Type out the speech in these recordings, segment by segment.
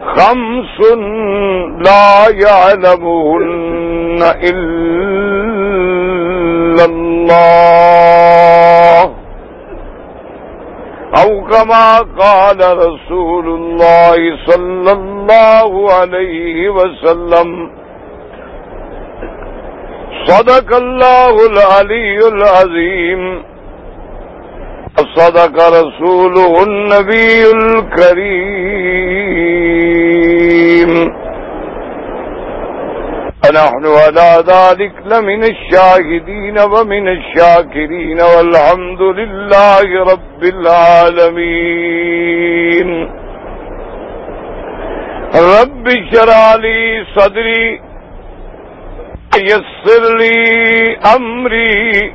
خمس لا يعلمهن إلا الله. أو كما قال رسول الله صلى الله عليه وسلم، صدق الله العلي العظيم، صدق رسوله النبي الكريم. ونحن على ذلك لمن الشاهدين ومن الشاكرين والحمد لله رب العالمين. رب شرع لي صدري يسر لي أمري.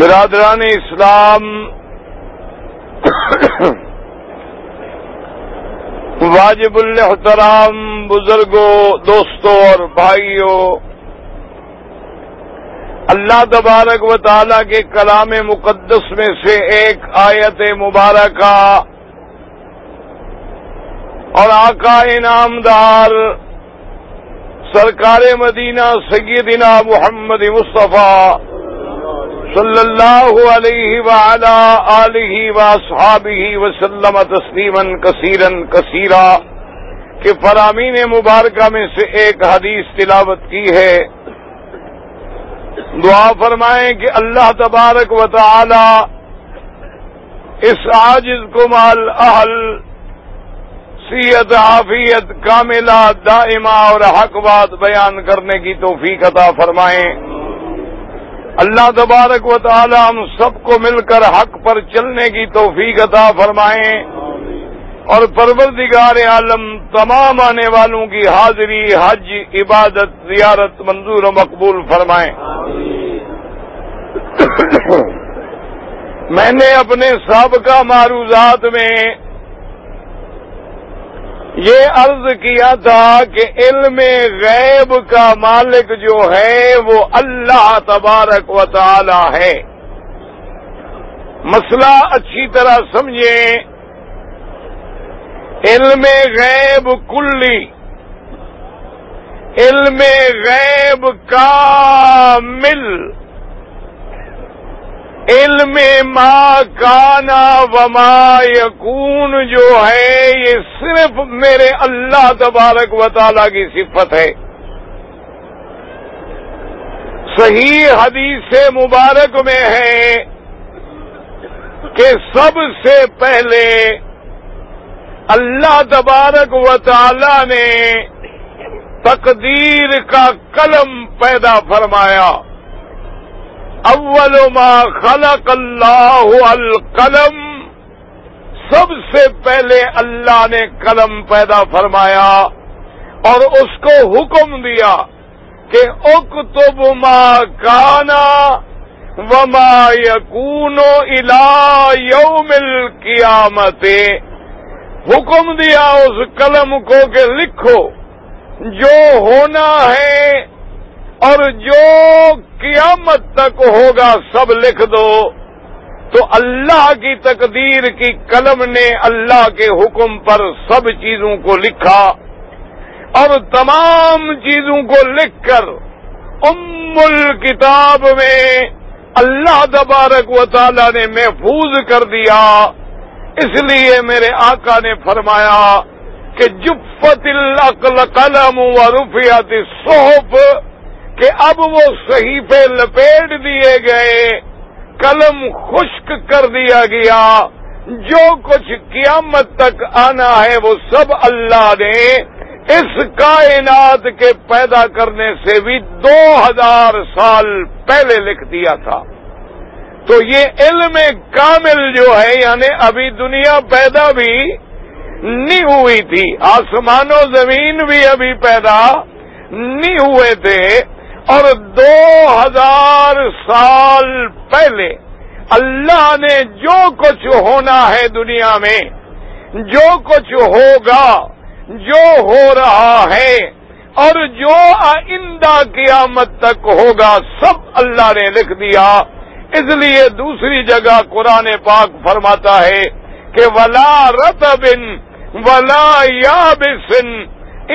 برادران اسلام، واجب الحترام بزرگوں، دوستوں اور بھائیوں، اللہ تبارک و تعالی کے کلام مقدس میں سے ایک آیت مبارکہ اور آقا انعامدار سرکار مدینہ سیدنا محمد مصطفیٰ صلی اللہ علیہ وعلا آلہ واصحابہ وسلم تسلیما کثیرا کثیرا کہ فرامین مبارکہ میں سے ایک حدیث تلاوت کی ہے۔ دعا فرمائیں کہ اللہ تبارک و تعالی اس عاجز کو مال اہل سیت عافیت کاملہ دائمہ اور حق بات بیان کرنے کی توفیق عطا فرمائیں۔ اللہ تبارک و تعالی ہم سب کو مل کر حق پر چلنے کی توفیق عطا فرمائیں اور پروردگار عالم تمام آنے والوں کی حاضری، حج، عبادت، زیارت منظور و مقبول فرمائیں میں نے اپنے سابقہ معروضات میں یہ عرض کیا تھا کہ علم غیب کا مالک جو ہے وہ اللہ تبارک و تعالی ہے۔ مسئلہ اچھی طرح سمجھیں۔ علم غیب کلی۔ علم غیب کامل۔ علم ما کانا وما یکون جو ہے، یہ صرف میرے اللہ تبارک و تعالی کی صفت ہے۔ صحیح حدیث مبارک میں ہے کہ سب سے پہلے اللہ تبارک و تعالی نے تقدیر کا قلم پیدا فرمایا۔ اول ما خلق اللہ القلم، سب سے پہلے اللہ نے قلم پیدا فرمایا اور اس کو حکم دیا کہ اکتب ما کانا وما یقون الا یوم القیامت۔ حکم دیا اس قلم کو کہ لکھو، جو ہونا ہے اور جو قیامت تک ہوگا سب لکھ دو، تو اللہ کی تقدیر کی قلم نے اللہ کے حکم پر سب چیزوں کو لکھا۔ اور تمام چیزوں کو لکھ کر ام الکتاب میں اللہ تبارک و تعالی نے محفوظ کر دیا۔ اس لیے میرے آقا نے فرمایا کہ جفت العقل قلم و رفیات صحف کہ اب وہ صحیح پہ لپیٹ دیے گئے، قلم خشک کر دیا گیا، جو کچھ قیامت تک آنا ہے وہ سب اللہ نے اس کائنات کے پیدا کرنے سے بھی دو ہزار سال پہلے لکھ دیا تھا۔ تو یہ علم کامل جو ہے یعنی ابھی دنیا پیدا بھی نہیں ہوئی تھی آسمان و زمین بھی ابھی پیدا نہیں ہوئے تھے۔ اور دو ہزار سال پہلے اللہ نے جو کچھ ہونا ہے دنیا میں، جو کچھ ہوگا، جو ہو رہا ہے، اور جو آئندہ قیامت تک ہوگا، سب اللہ نے لکھ دیا۔ اس لیے دوسری جگہ قرآن پاک فرماتا ہے کہ ولا رت بن ولا یا بسن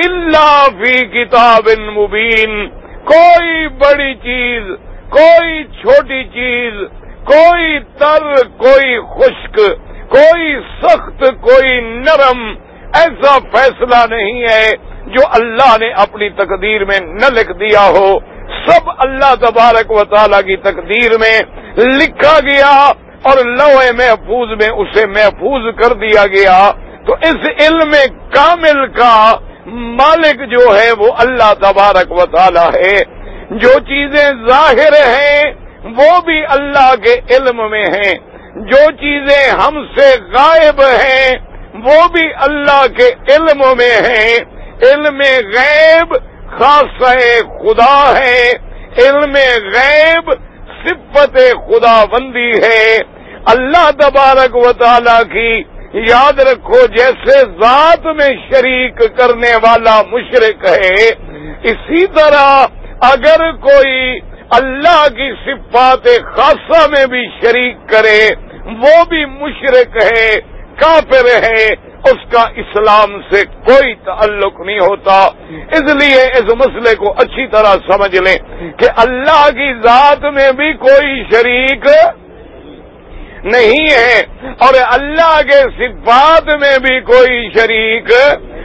اللہ فی کتاب مبین کوئی بڑی چیز، کوئی چھوٹی چیز، کوئی تر، کوئی خشک، کوئی سخت، کوئی نرم، ایسا فیصلہ نہیں ہے جو اللہ نے اپنی تقدیر میں نہ لکھ دیا ہو۔ سب اللہ تبارک و تعالی کی تقدیر میں لکھا گیا اور لوہے محفوظ میں اسے محفوظ کر دیا گیا۔ تو اس علم کامل کا مالک جو ہے وہ اللہ تبارک و تعالی ہے۔ جو چیزیں ظاہر ہیں، وہ بھی اللہ کے علم میں ہیں۔ جو چیزیں ہم سے غائب ہیں، وہ بھی اللہ کے علم میں ہیں۔ علم غیب خاص خدا ہے۔ علم غیب صفت خدا بندی ہے۔ اللہ تبارک و تعالی کی یاد رکھو جیسے ذات میں شریک کرنے والا مشرق ہے، اسی طرح اگر کوئی اللہ کی صفات خاصہ میں بھی شریک کرے، وہ بھی مشرق ہے، کافر ہے، اس کا اسلام سے کوئی تعلق نہیں ہوتا۔ اس لیے اس مسئلے کو اچھی طرح سمجھ لیں کہ اللہ کی ذات میں بھی کوئی شریک نہیں ہے اور اللہ کے صفات میں بھی کوئی شریک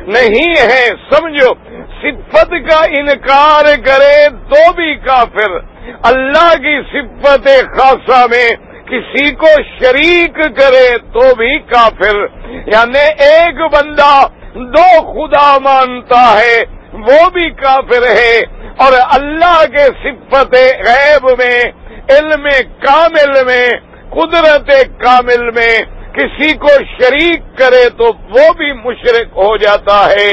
نہیں ہے۔ سمجھو، صفت کا انکار کرے تو بھی کافر۔ اللہ کی صفت خاصہ میں کسی کو شریک کرے تو بھی کافر۔ یعنی ایک بندہ دو خدا مانتا ہے، وہ بھی کافر ہے۔ اور اللہ کے صفت غیب میں، علم کامل میں قدرت کامل میں کسی کو شریک کرے تو وہ بھی مشرق ہو جاتا ہے۔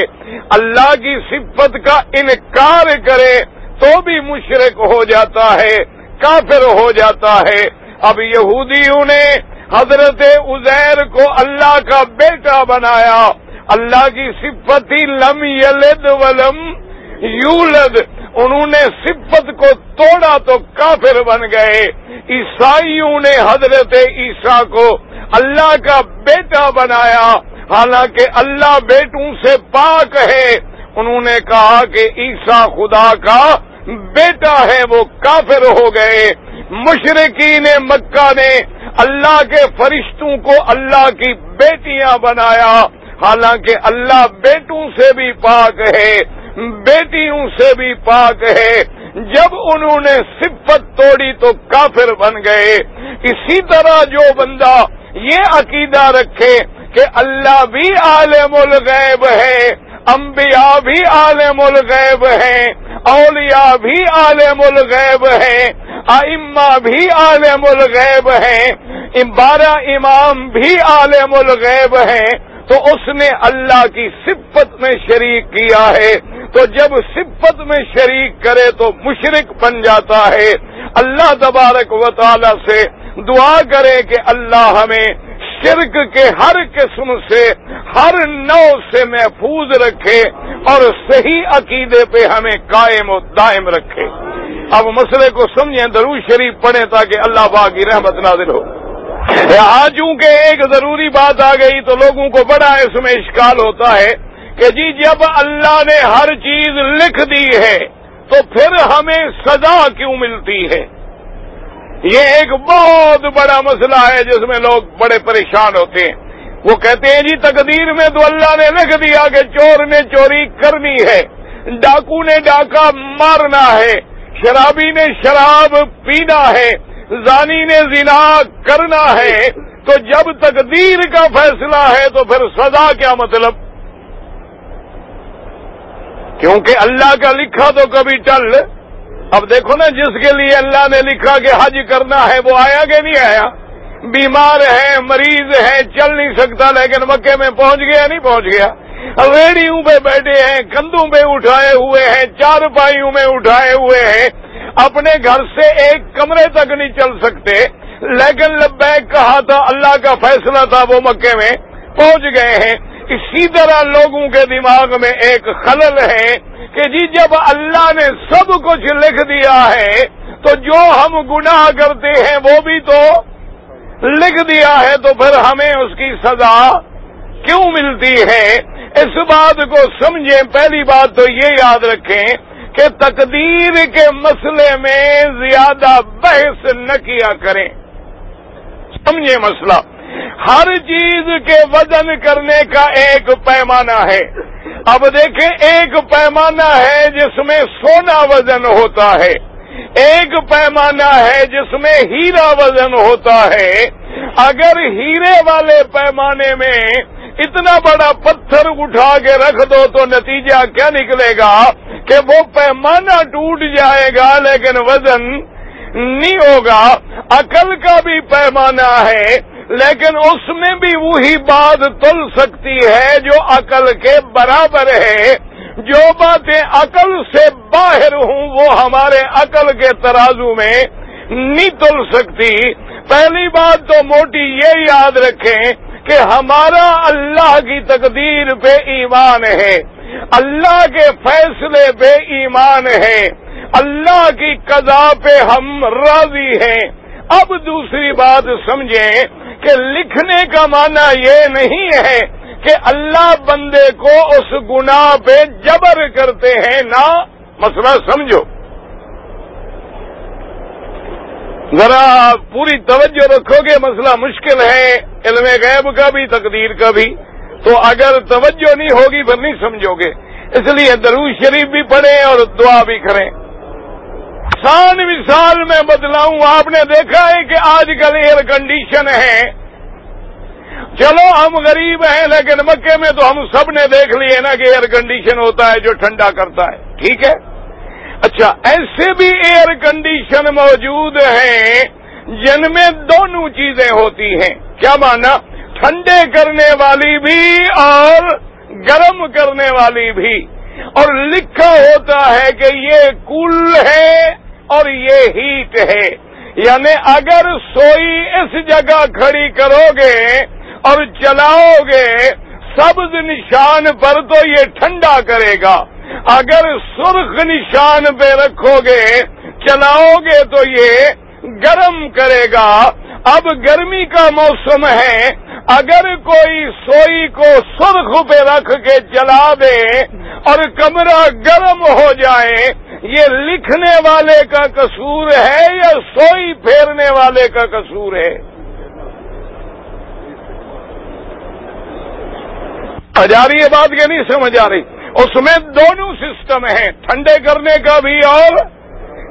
اللہ کی صفت کا انکار کرے تو بھی مشرق ہو جاتا ہے، کافر ہو جاتا ہے۔ اب یہودیوں نے حضرت عزیر کو اللہ کا بیٹا بنایا۔ اللہ کی صفت ہی لم یلد ولم یولد۔ انہوں نے صفت کو توڑا تو کافر بن گئے۔ عیسائیوں نے حضرت عیسیٰ کو اللہ کا بیٹا بنایا۔ حالانکہ اللہ بیٹوں سے پاک ہے۔ انہوں نے کہا کہ عیسیٰ خدا کا بیٹا ہے، وہ کافر ہو گئے۔ مشرقین مکہ نے اللہ کے فرشتوں کو اللہ کی بیٹیاں بنایا۔ حالانکہ اللہ بیٹوں سے بھی پاک ہے۔ بیٹیوں سے بھی پاک ہے۔ جب انہوں نے صفت توڑی تو کافر بن گئے۔ اسی طرح جو بندہ یہ عقیدہ رکھے کہ اللہ بھی عالم الغیب ہے، انبیاء بھی عالم الغیب ہیں اولیاء بھی عالم الغیب ہیں ائمہ بھی عالم الغیب ہیں بارہ امام بھی عالم الغیب ہیں۔ تو اس نے اللہ کی صفت میں شریک کیا ہے۔ تو جب صفت میں شریک کرے تو مشرق بن جاتا ہے۔ اللہ تبارک و تعالی سے دعا کرے کہ اللہ ہمیں شرک کے ہر قسم سے، ہر نو سے محفوظ رکھے اور صحیح عقیدے پہ ہمیں قائم و دائم رکھے۔ اب مسئلے کو سمجھیں درو شریف پڑھیں تاکہ اللہ با کی رحمت نازل ہو۔ آج چونکہ ایک ضروری بات آ گئی تو لوگوں کو بڑا اس میں اشکال ہوتا ہے۔ کہ جی جب اللہ نے ہر چیز لکھ دی ہے تو پھر ہمیں سزا کیوں ملتی ہے؟ یہ ایک بہت بڑا مسئلہ ہے جس میں لوگ بڑے پریشان ہوتے ہیں۔ وہ کہتے ہیں جی تقدیر میں تو اللہ نے لکھ دیا کہ چور نے چوری کرنی ہے، ڈاکو نے ڈاکہ مارنا ہے، شرابی نے شراب پینا ہے، زانی نے زنا کرنا ہے۔ تو جب تقدیر کا فیصلہ ہے تو پھر سزا کیا مطلب؟ کیونکہ اللہ کا لکھا تو کبھی ٹل اب دیکھو نا، جس کے لیے اللہ نے لکھا کہ حج کرنا ہے، وہ آیا کہ نہیں آیا؟ بیمار ہے، مریض ہے، چل نہیں سکتا، لیکن مکے میں پہنچ گیا، نہیں پہنچ گیا۔ ریڑیوں پہ بیٹھے ہیں، کندھوں پہ اٹھائے ہوئے ہیں، چار پائیوں میں اٹھائے ہوئے ہیں۔ اپنے گھر سے ایک کمرے تک نہیں چل سکتے۔ لیکن لبیک کہا تھا، اللہ کا فیصلہ تھا، وہ مکے میں پہنچ گئے ہیں۔ اسی طرح لوگوں کے دماغ میں ایک خلل ہے کہ جی جب اللہ نے سب کچھ لکھ دیا ہے تو جو ہم گناہ کرتے ہیں وہ بھی تو لکھ دیا ہے تو پھر ہمیں اس کی سزا کیوں ملتی ہے؟ اس بات کو سمجھیں۔ پہلی بات تو یہ یاد رکھیں کہ تقدیر کے مسئلے میں زیادہ بحث نہ کیا کریں۔ سمجھیں مسئلہ۔ ہر چیز کے وزن کرنے کا ایک پیمانہ ہے۔ اب دیکھیں، ایک پیمانہ ہے جس میں سونا وزن ہوتا ہے۔ ایک پیمانہ ہے جس میں ہیرا وزن ہوتا ہے۔ اگر ہیرے والے پیمانے میں اتنا بڑا پتھر اٹھا کے رکھ دو تو نتیجہ کیا نکلے گا؟ کہ وہ پیمانہ ٹوٹ جائے گا، لیکن وزن نہیں ہوگا۔ عقل کا بھی پیمانہ ہے۔ لیکن اس میں بھی وہی بات تل سکتی ہے جو عقل کے برابر ہے۔ جو باتیں عقل سے باہر ہوں، وہ ہمارے عقل کے ترازو میں نہیں تل سکتی۔ پہلی بات تو موٹی یہ یاد رکھیں کہ ہمارا اللہ کی تقدیر پہ ایمان ہے۔ اللہ کے فیصلے پہ ایمان ہے۔ اللہ کی قضا پہ ہم راضی ہیں۔ اب دوسری بات سمجھیں کہ لکھنے کا معنی یہ نہیں ہے کہ اللہ بندے کو اس گناہ پہ جبر کرتے ہیں، نہ۔ مسئلہ سمجھو۔ ذرا پوری توجہ رکھو گے مسئلہ مشکل ہے، علم غیب کا بھی، تقدیر کا بھی۔ تو اگر توجہ نہیں ہوگی، پھر نہیں سمجھو گے۔ اس لیے دروز شریف بھی پڑھیں اور دعا بھی کریں۔ سان مثال میں بدلاؤں، آپ نے دیکھا ہے کہ آج کل ایئر کنڈیشن ہے۔ چلو، ہم غریب ہیں، لیکن مکے میں تو ہم سب نے دیکھ لیے نا کہ ایئر کنڈیشن ہوتا ہے، جو ٹھنڈا کرتا ہے۔ ٹھیک ہے؟ اچھا ایسے بھی ایئر کنڈیشن موجود ہیں جن میں دونوں چیزیں ہوتی ہیں۔ کیا مانا؟ ٹھنڈے کرنے والی بھی اور گرم کرنے والی بھی۔ اور لکھا ہوتا ہے کہ یہ کول ہے۔ اور یہ ہیٹ ہے۔ یعنی اگر سوئی اس جگہ کھڑی کرو گے اور چلاؤ گے سبز نشان پر تو یہ ٹھنڈا کرے گا۔ اگر سرخ نشان پہ رکھو گے چلاؤ گے تو یہ گرم کرے گا۔ اب گرمی کا موسم ہے۔ اگر کوئی سوئی کو سرخ پہ رکھ کے چلا دے اور کمرہ گرم ہو جائے یہ لکھنے والے کا قصور ہے یا سوئی پھیرنے والے کا قصور ہے؟ جا رہی ہے بات یہ نہیں سمجھ آ رہی۔ اس میں دونوں سسٹم ہیں، ٹھنڈے کرنے کا بھی اور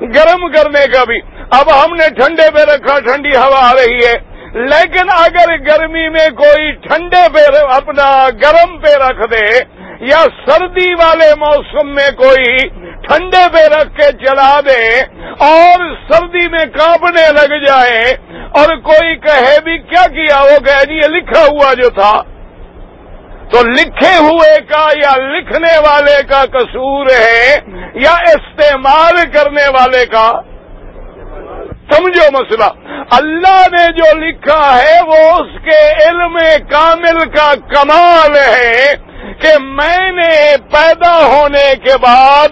گرم کرنے کا بھی۔ اب ہم نے ٹھنڈے پہ رکھا، ٹھنڈی ہوا آ رہی ہے۔ لیکن اگر گرمی میں کوئی ٹھنڈے پہ اپنا گرم پہ رکھ دے یا سردی والے موسم میں کوئی ٹھنڈے پہ رکھ کے چلا دے اور سردی میں کانپنے لگ جائے اور کوئی کہے بھی کیا کیا وہ کہ جی یہ لکھا ہوا جو تھا تو لکھے ہوئے کا یا لکھنے والے کا قصور ہے یا استعمال کرنے والے کا سمجھو مسئلہ اللہ نے جو لکھا ہے وہ اس کے علم کامل کا کمال ہے کہ میں نے پیدا ہونے کے بعد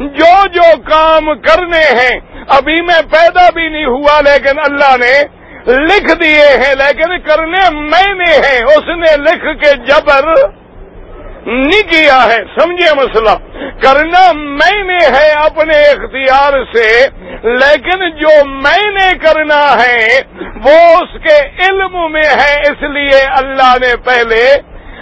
جو جو کام کرنے ہیں، ابھی میں پیدا بھی نہیں ہوا، لیکن اللہ نے لکھ دیے ہیں، لیکن کرنے میں نے ہیں۔ اس نے لکھ کے جبر نہیں کیا ہے۔ سمجھے مسئلہ۔ کرنا میں نے ہے اپنے اختیار سے، لیکن جو میں نے کرنا ہے، وہ اس کے علم میں ہے۔ اس لیے اللہ نے پہلے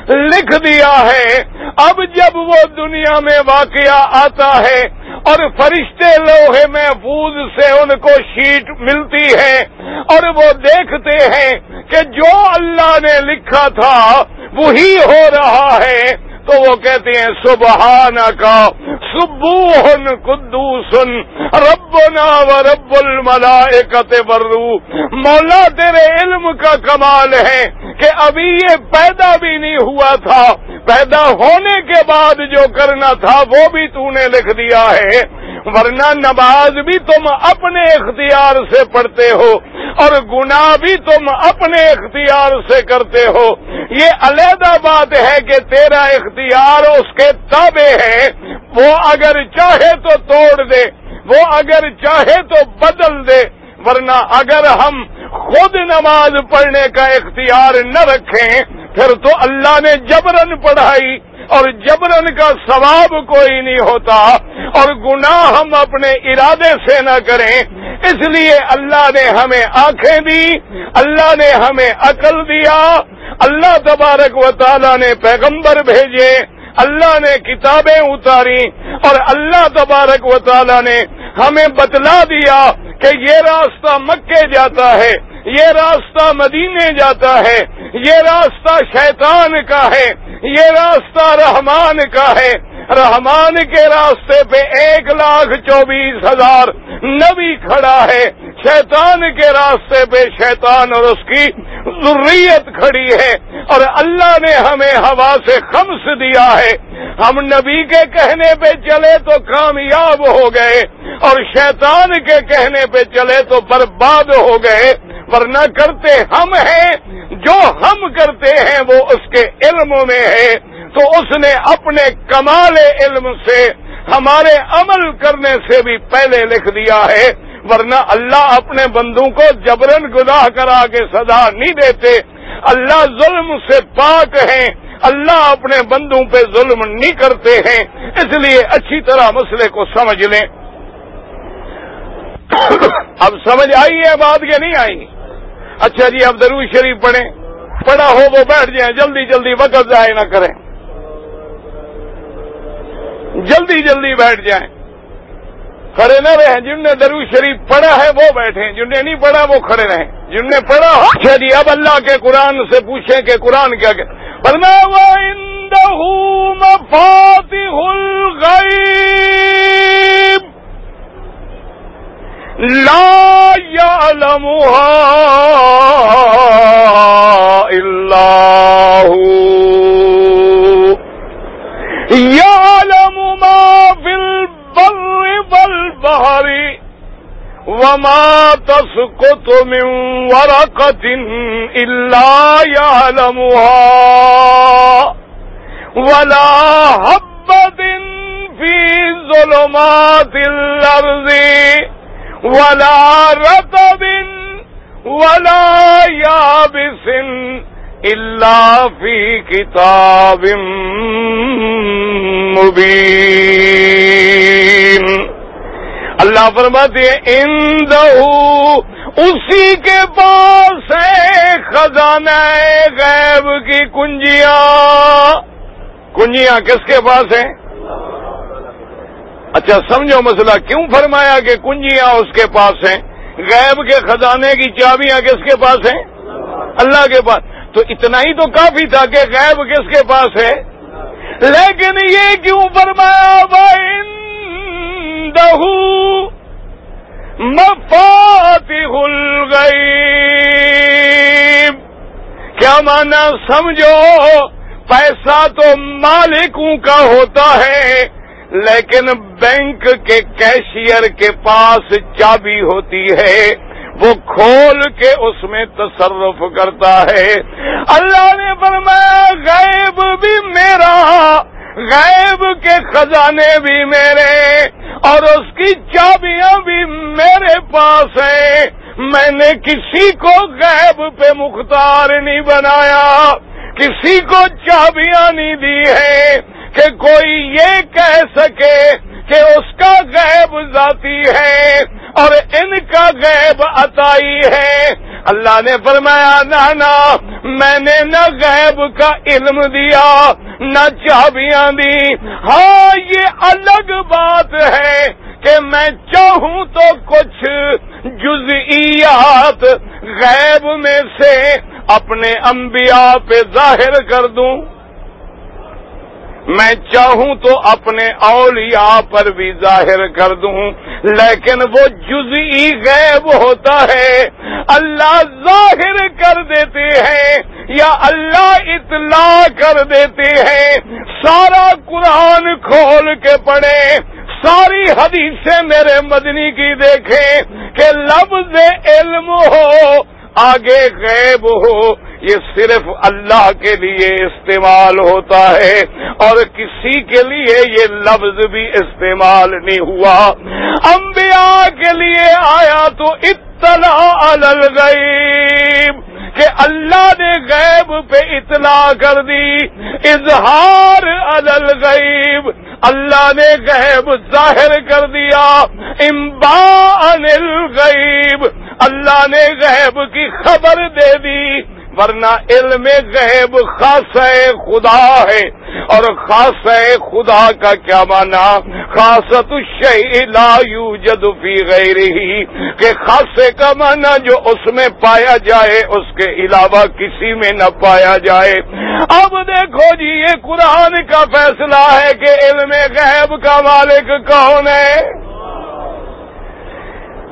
لکھ دیا ہے۔ اب جب وہ دنیا میں واقعہ آتا ہے اور فرشتے لوہے محفوظ سے ان کو شیٹ ملتی ہے اور وہ دیکھتے ہیں کہ جو اللہ نے لکھا تھا وہی ہو رہا ہے تو وہ کہتے ہیں سبحان کا سبوہن قدوسن، ربنا و رب الملائکت برو۔ مولا تیرے علم کا کمال ہے کہ ابھی یہ پیدا بھی نہیں ہوا تھا۔ پیدا ہونے کے بعد جو کرنا تھا وہ بھی تو نے لکھ دیا ہے۔ ورنہ نماز بھی تم اپنے اختیار سے پڑھتے ہو اور گناہ بھی تم اپنے اختیار سے کرتے ہو۔ یہ علیحدہ بات ہے کہ تیرا اختیار اس کے تابع ہے۔ وہ اگر چاہے تو توڑ دے، وہ اگر چاہے تو بدل دے۔ ورنہ اگر ہم خود نماز پڑھنے کا اختیار نہ رکھیں، پھر تو اللہ نے جبرن پڑھائی۔ اور جبرن کا ثواب کوئی نہیں ہوتا اور گناہ ہم اپنے ارادے سے نہ کریں، اس لیے اللہ نے ہمیں آنکھیں دی، اللہ نے ہمیں عقل دیا، اللہ تبارک و تعالی نے پیغمبر بھیجے، اللہ نے کتابیں اتاری اور اللہ تبارک و تعالی نے ہمیں بتلا دیا کہ یہ راستہ مکے جاتا ہے۔ یہ راستہ مدینے جاتا ہے، یہ راستہ شیطان کا ہے، یہ راستہ رحمان کا ہے۔ رحمان کے راستے پہ ایک لاکھ چوبیس ہزار نبی کھڑا ہے۔ شیطان کے راستے پہ شیطان اور اس کی ضروریت کھڑی ہے۔ اور اللہ نے ہمیں ہوا سے خمس دیا ہے۔ ہم نبی کے کہنے پہ چلے تو کامیاب ہو گئے، اور شیطان کے کہنے پہ چلے تو برباد ہو گئے۔ ورنہ کرتے ہم ہیں۔ جو ہم کرتے ہیں وہ اس کے علم میں ہے۔ تو اس نے اپنے کمال علم سے ہمارے عمل کرنے سے بھی پہلے لکھ دیا ہے۔ ورنہ اللہ اپنے بندوں کو جبرن گناہ کرا کے سزا نہیں دیتے۔ اللہ ظلم سے پاک ہیں۔ اللہ اپنے بندوں پہ ظلم نہیں کرتے ہیں۔ اس لیے اچھی طرح مسئلے کو سمجھ لیں۔ اب سمجھ آئی ہے بات کہ نہیں آئی؟ اچھا جی اب درو شریف پڑھیں۔ پڑھا ہو وہ بیٹھ جائیں۔ جلدی جلدی وقت ضائع نہ کریں۔ جلدی جلدی بیٹھ جائیں۔ کھڑے نہ رہیں۔ جن نے درو شریف پڑھا ہے، وہ بیٹھیں۔ جن نے نہیں پڑھا، وہ کھڑے رہیں۔ جن نے پڑھا اچھا جی اب اللہ کے قرآن سے پوچھیں کہ قرآن کیا کہ لا يعلمها إلا هو. يعلم ما في البر والبحر وما تسقط من ورقة إلا يعلمها. ولا هبة في ظلمات الأرض ولا رطب ولا يابس إلا في كتاب مبين. اللہ فرماتے ہیں، اندہو، اسی کے پاس ہے خزانہ غیب کی کنجیاں۔ کنجیاں کس کے پاس ہیں؟ اچھا سمجھو مسئلہ، کیوں فرمایا کہ کنجیاں اس کے پاس ہیں؟ غیب کے خزانے کی چابیاں کس کے پاس ہیں؟ اللہ کے پاس۔ تو اتنا ہی تو کافی تھا کہ غیب کس کے پاس ہے؟ لیکن یہ کیوں فرمایا بھائی دہو ہل گئی کیا مانا؟ سمجھو، پیسہ تو مالکوں کا ہوتا ہے۔ لیکن بینک کے کیشیئر کے پاس چابی ہوتی ہے، وہ کھول کے اس میں تصرف کرتا ہے۔ اللہ نے فرمایا، غیب بھی میرا، غیب کے خزانے بھی میرے، اور اس کی چابیاں بھی میرے پاس ہیں۔ میں نے کسی کو غیب پہ مختار نہیں بنایا، کسی کو چابیاں نہیں دی ہے کہ کوئی یہ کہہ سکے کہ اس کا غیب ذاتی ہے اور ان کا غیب عطائی ہے۔ اللہ نے فرمایا نانا میں نے نہ غیب کا علم دیا، نہ چابیاں دی۔ ہاں یہ الگ بات ہے کہ میں چاہوں تو کچھ جزئیات غیب میں سے اپنے انبیاء پہ ظاہر کر دوں۔ میں چاہوں تو اپنے اولیاء پر بھی ظاہر کر دوں، لیکن وہ جزئی غیب ہوتا ہے۔ اللہ ظاہر کر دیتے ہیں یا اللہ اطلاع کر دیتے ہیں۔ سارا قرآن کھول کے پڑھے ساری حدیثیں میرے مدنی کی دیکھیں کہ لفظ علم ہو، آگے غیب ہو۔ یہ صرف اللہ کے لیے استعمال ہوتا ہے اور کسی کے لیے یہ لفظ بھی استعمال نہیں ہوا۔ انبیاء کے لیے آیا تو اطلاع الغیب کہ اللہ نے غیب پہ اطلاع کر دی۔ اظہار الغیب، اللہ نے غیب ظاہر کر دیا۔ امبا انل غیب اللہ نے غیب کی خبر دے دی۔ ورنہ علم غیب خاص خدا ہے اور خاص خدا کا کیا مانا خاصت لا یوجد فی غیرہی کہ خاصے کا مانا جو اس میں پایا جائے، اس کے علاوہ کسی میں نہ پایا جائے۔ اب دیکھو جی یہ قرآن کا فیصلہ ہے کہ علم غیب کا مالک کون ہے؟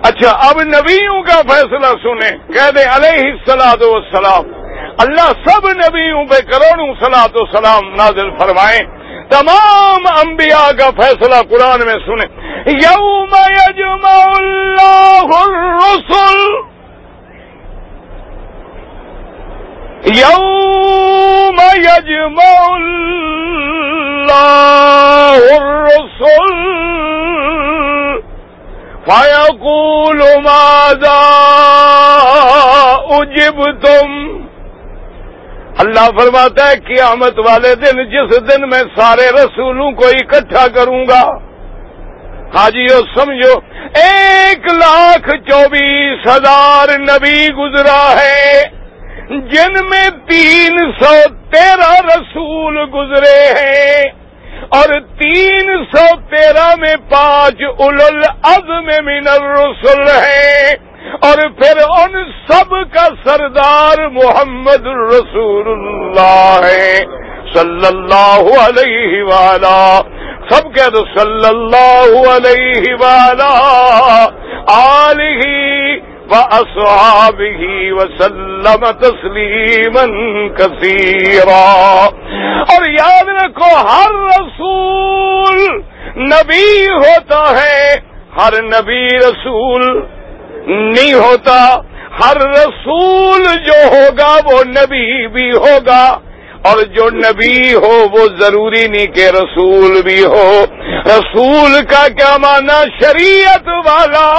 اچھا اب نبیوں کا فیصلہ سنیں۔ کہہ دیں علیہ السلاد وسلام اللہ سب نبیوں پہ کروڑوں سلاد و سلام نازل فرمائیں تمام انبیاء کا فیصلہ قرآن میں سنیں۔ یوم یجمع اللہ الرسل۔ یوم یجمع اللہ الرسل۔ فیقول ماذا اجبتم؟ اللہ فرماتا ہے، قیامت والے دن جس دن میں سارے رسولوں کو اکٹھا کروں گا۔ حاجیو سمجھو، ایک لاکھ چوبیس ہزار نبی گزرا ہے، جن میں تین سو تیرہ رسول گزرے ہیں اور تین سو تیرہ میں پانچ العزم من الرسل ہے اور پھر ان سب کا سردار محمد رسول اللہ ہے صلی اللہ علیہ والا سب کہہ دو صلی اللہ علیہ والا علیہ وأصحابه وسلم تسلیما كثيرا اور یاد رکھو، ہر رسول نبی ہوتا ہے، ہر نبی رسول نہیں ہوتا، ہر رسول جو ہوگا وہ نبی بھی ہوگا، اور جو نبی ہو وہ ضروری نہیں کہ رسول بھی ہو۔ رسول کا کیا مانا شریعت والا۔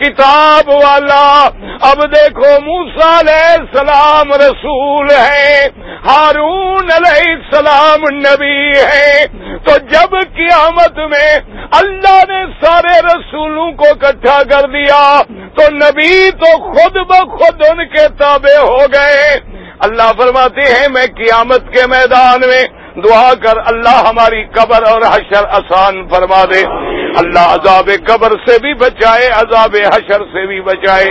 کتاب والا اب دیکھو موسا علیہ السلام رسول ہے، ہارون علیہ السلام نبی ہے۔ تو جب قیامت میں اللہ نے سارے رسولوں کو اکٹھا کر دیا، تو نبی تو خود بخود ان کے تابع ہو گئے۔ اللہ فرماتے ہیں، میں قیامت کے میدان میں دعا کر اللہ ہماری قبر اور حشر آسان فرما دے۔ اللہ عذاب قبر سے بھی بچائے، عذاب حشر سے بھی بچائے۔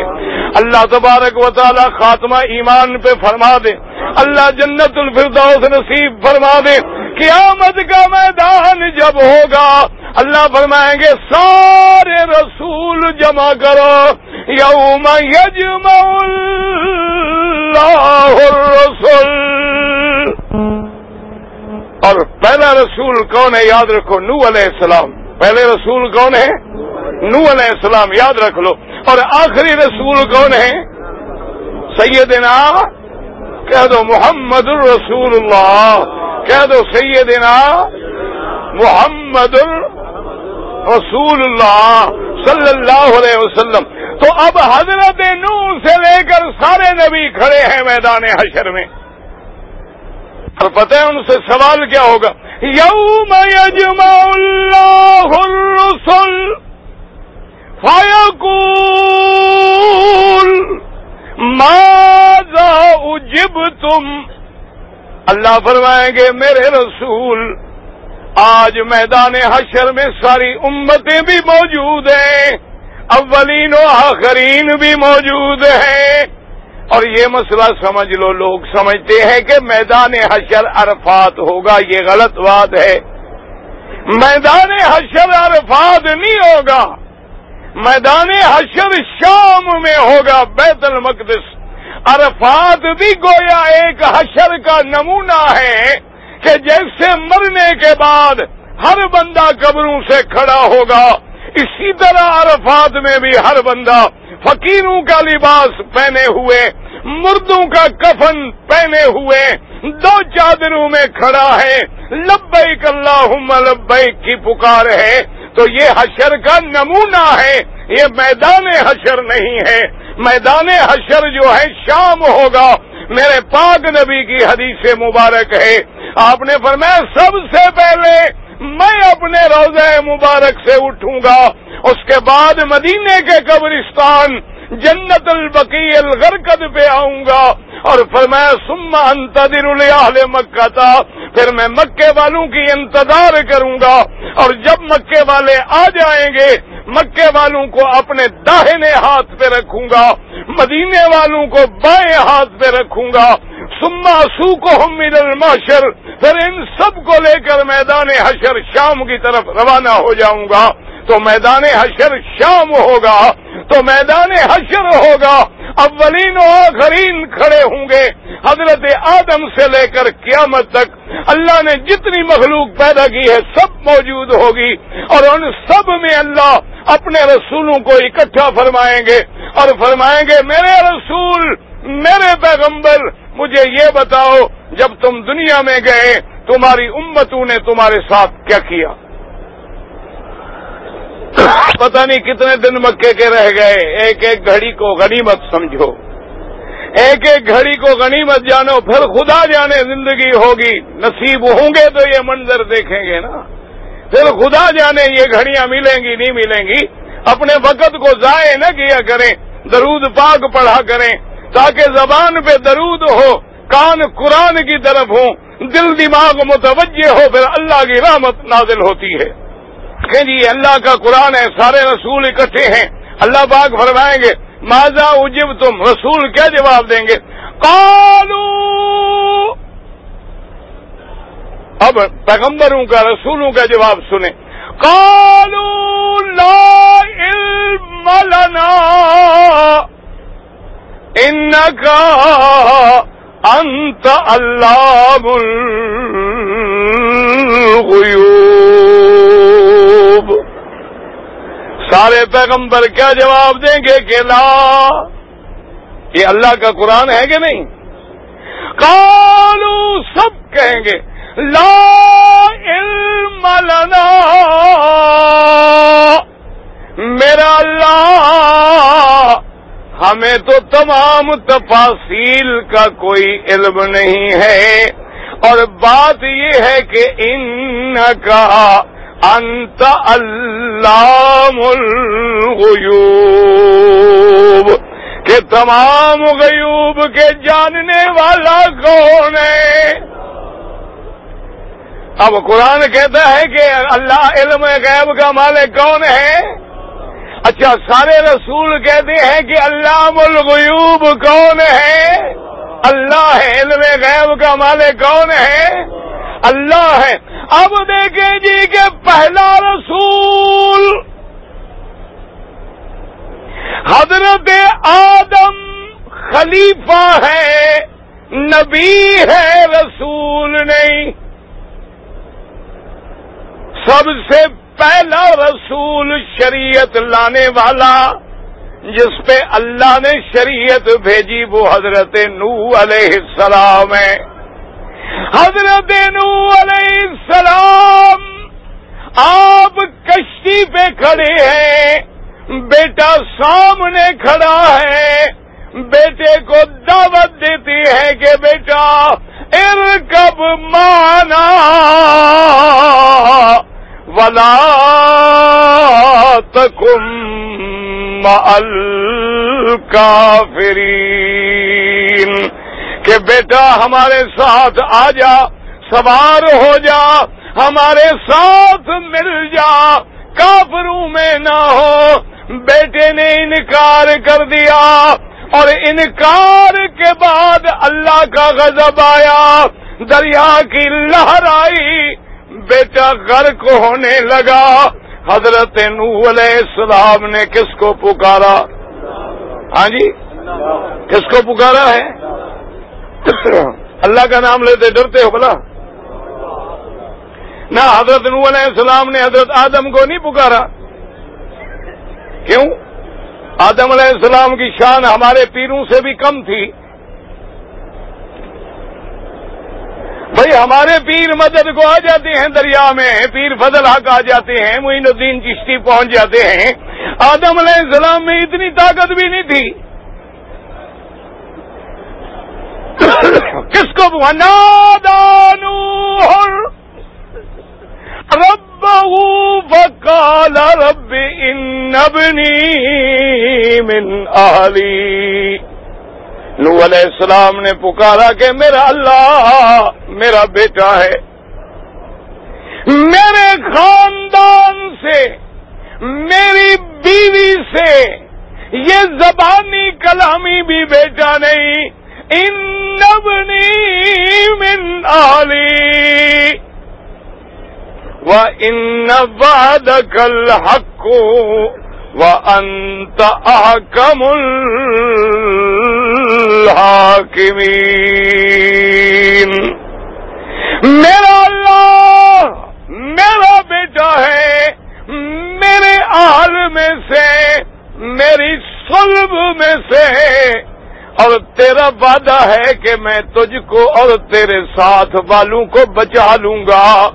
اللہ تبارک و تعالی خاتمہ ایمان پہ فرما دے۔ اللہ جنت الفردوس نصیب فرما دے۔ قیامت کا میدان جب ہوگا، اللہ فرمائیں گے، سارے رسول جمع کرو۔ یوم یجمع اللہ الرسول۔ اور پہلا رسول کون ہے؟ یاد رکھو نو علیہ السلام۔ پہلے رسول کون ہے نو علیہ السلام، یاد رکھ لو۔ اور آخری رسول کون ہے سیدنا، کہہ دو محمد الرسول اللہ، کہہ دو سیدنا محمد الرسول اللہ صلی اللہ علیہ وسلم۔ تو اب حضرت نو سے لے کر سارے نبی کھڑے ہیں میدان حشر میں۔ اور پتہ ہے ان سے سوال کیا ہوگا؟ یوم یجمع اللہ الرسل فیقول ماضا اجب تم اللہ فرمائیں گے، میرے رسول، آج میدان حشر میں ساری امتیں بھی موجود ہیں، اولین و آخرین بھی موجود ہیں۔ اور یہ مسئلہ سمجھ لو، لوگ سمجھتے ہیں کہ میدان حشر عرفات ہوگا، یہ غلط بات ہے۔ میدان حشر عرفات نہیں ہوگا، میدان حشر شام میں ہوگا، بیت المقدس۔ عرفات بھی گویا ایک حشر کا نمونہ ہے کہ جیسے مرنے کے بعد ہر بندہ قبروں سے کھڑا ہوگا، اسی طرح عرفات میں بھی ہر بندہ فقیروں کا لباس پہنے ہوئے، مردوں کا کفن پہنے ہوئے، دو چادروں میں کھڑا ہے، لبیک اللہم لبیک کی پکار ہے۔ تو یہ حشر کا نمونہ ہے، یہ میدان حشر نہیں ہے۔ میدان حشر جو ہے، شام ہوگا۔ میرے پاک نبی کی حدیث مبارک ہے۔ آپ نے فرمایا، سب سے پہلے میں اپنے روزہ مبارک سے اٹھوں گا۔ اس کے بعد مدینے کے قبرستان، جنت البقی الغرکد پہ آؤں گا۔ اور پھر میں سما انتظر الیاہل مکہ تھا پھر میں مکے والوں کی انتظار کروں گا۔ اور جب مکے والے آ جائیں گے، مکے والوں کو اپنے داہنے ہاتھ پہ رکھوں گا۔ مدینے والوں کو بائیں ہاتھ پہ رکھوں گا۔ سما سو کو ہم الماشر پھر ان سب کو لے کر میدان حشر شام کی طرف روانہ ہو جاؤں گا۔ تو میدان حشر شام ہوگا، تو میدان حشر ہوگا۔ اولین و آخرین کھڑے ہوں گے حضرت آدم سے لے کر قیامت تک۔ اللہ نے جتنی مخلوق پیدا کی ہے، سب موجود ہوگی۔ اور ان سب میں اللہ اپنے رسولوں کو اکٹھا فرمائیں گے۔ اور فرمائیں گے، میرے رسول، میرے پیغمبر، مجھے یہ بتاؤ، جب تم دنیا میں گئے، تمہاری امتوں نے تمہارے ساتھ کیا کیا؟ پتہ نہیں کتنے دن مکے کے رہ گئے۔ ایک ایک گھڑی کو غنیمت سمجھو۔ ایک ایک گھڑی کو غنیمت جانو، پھر خدا جانے زندگی ہوگی۔ نصیب ہوں گے تو یہ منظر دیکھیں گے نا۔ پھر خدا جانے یہ گھڑیاں ملیں گی، نہیں ملیں گی۔ اپنے وقت کو ضائع نہ کیا کریں، درود پاک پڑھا کریں۔ تاکہ زبان پہ درود ہو، کان قرآن کی طرف ہوں۔ دل دماغ متوجہ ہو، پھر اللہ کی رحمت نازل ہوتی ہے۔ کہ جی اللہ کا قرآن ہے، سارے رسول اکٹھے ہیں۔ اللہ پاک فرمائیں گے ماضا اجب تم رسول کیا جواب دیں گے؟ کالو اب پیغمبروں کا، رسولوں کا جواب سنیں۔ کالو لا علم لنا۔ ان کا انت اللہ سارے پیغمبر کیا جواب دیں گے کہ لا؟ یہ اللہ کا قرآن ہے کہ نہیں؟ کالو سب کہیں گے، لا علم لنا. میرا اللہ، ہمیں تو تمام تفاصیل کا کوئی علم نہیں ہے، اور بات یہ ہے کہ ان کا انت اللہ الغیوب کہ تمام غیوب کے جاننے والا کون ہے؟ اب قرآن کہتا ہے کہ اللہ علم غیب کا مالک کون ہے؟ اچھا سارے رسول کہتے ہیں کہ اللہ الغیوب کون ہے؟ اللہ علم غیب کا مالک کون ہے؟ اللہ ہے۔ اب دیکھیں جی کہ پہلا رسول حضرت آدم خلیفہ ہے، نبی ہے، رسول نہیں۔ سب سے پہلا رسول شریعت لانے والا، جس پہ اللہ نے شریعت بھیجی، وہ حضرت نو علیہ السلام ہے۔ حضرت نو علیہ السلام، آپ کشتی پہ کھڑے ہیں، بیٹا سامنے کھڑا ہے۔ بیٹے کو دعوت دیتی ہے کہ بیٹا، ارکب مانا۔ ولا تکم الكافرين کہ بیٹا ہمارے ساتھ آ جا، سوار ہو جا، ہمارے ساتھ مل جا، کافروں میں نہ ہو۔ بیٹے نے انکار کر دیا اور انکار کے بعد اللہ کا غضب آیا، دریا کی لہر آئی۔ بیٹا غرق ہونے لگا۔ حضرت نو علیہ السلام نے کس کو پکارا؟ ہاں جی کس کو پکارا ہے؟ اللہ کا نام لیتے ڈرتے ہو بلا نہ حضرت نو علیہ السلام نے حضرت آدم کو نہیں پکارا۔ کیوں؟ آدم علیہ السلام کی شان ہمارے پیروں سے بھی کم تھی۔ بھائی ہمارے پیر مدد کو آ جاتے ہیں دریا میں، پیر فضل حق آ جاتے ہیں، معین الدین چشتی پہنچ جاتے ہیں۔ آدم علیہ السلام میں اتنی طاقت بھی نہیں تھی۔ کس کو بنا دانو رب فقال رب ان ابنی من اہلی۔ نو علیہ السلام نے پکارا کہ میرا اللہ، میرا بیٹا ہے۔ میرے خاندان سے، میری بیوی سے یہ زبانی کلامی بھی بیٹا نہیں۔ ان نبنی من آلی و ان وعدك الحق وانت احكم الحاكمين. میرا اللہ، میرا بیٹا ہے، میرے آل میں سے، میری سلب میں سے اور تیرا وعدہ ہے کہ میں تجھ کو اور تیرے ساتھ والوں کو بچا لوں گا۔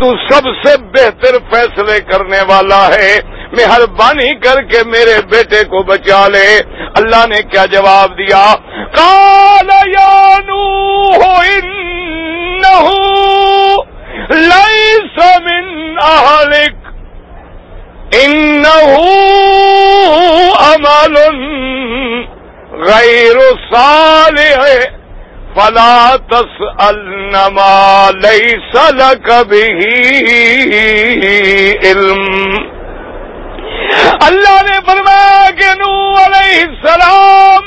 تو سب سے بہتر فیصلے کرنے والا ہے۔ مہربانی کر کے میرے بیٹے کو بچا لے۔ اللہ نے کیا جواب دیا؟ کال یا نو لئی سمن اہلک ان غیر صالح. فلا تس النما لئی سل کبھی علم. اللہ نے فرمایا کہ نو علیہ السلام،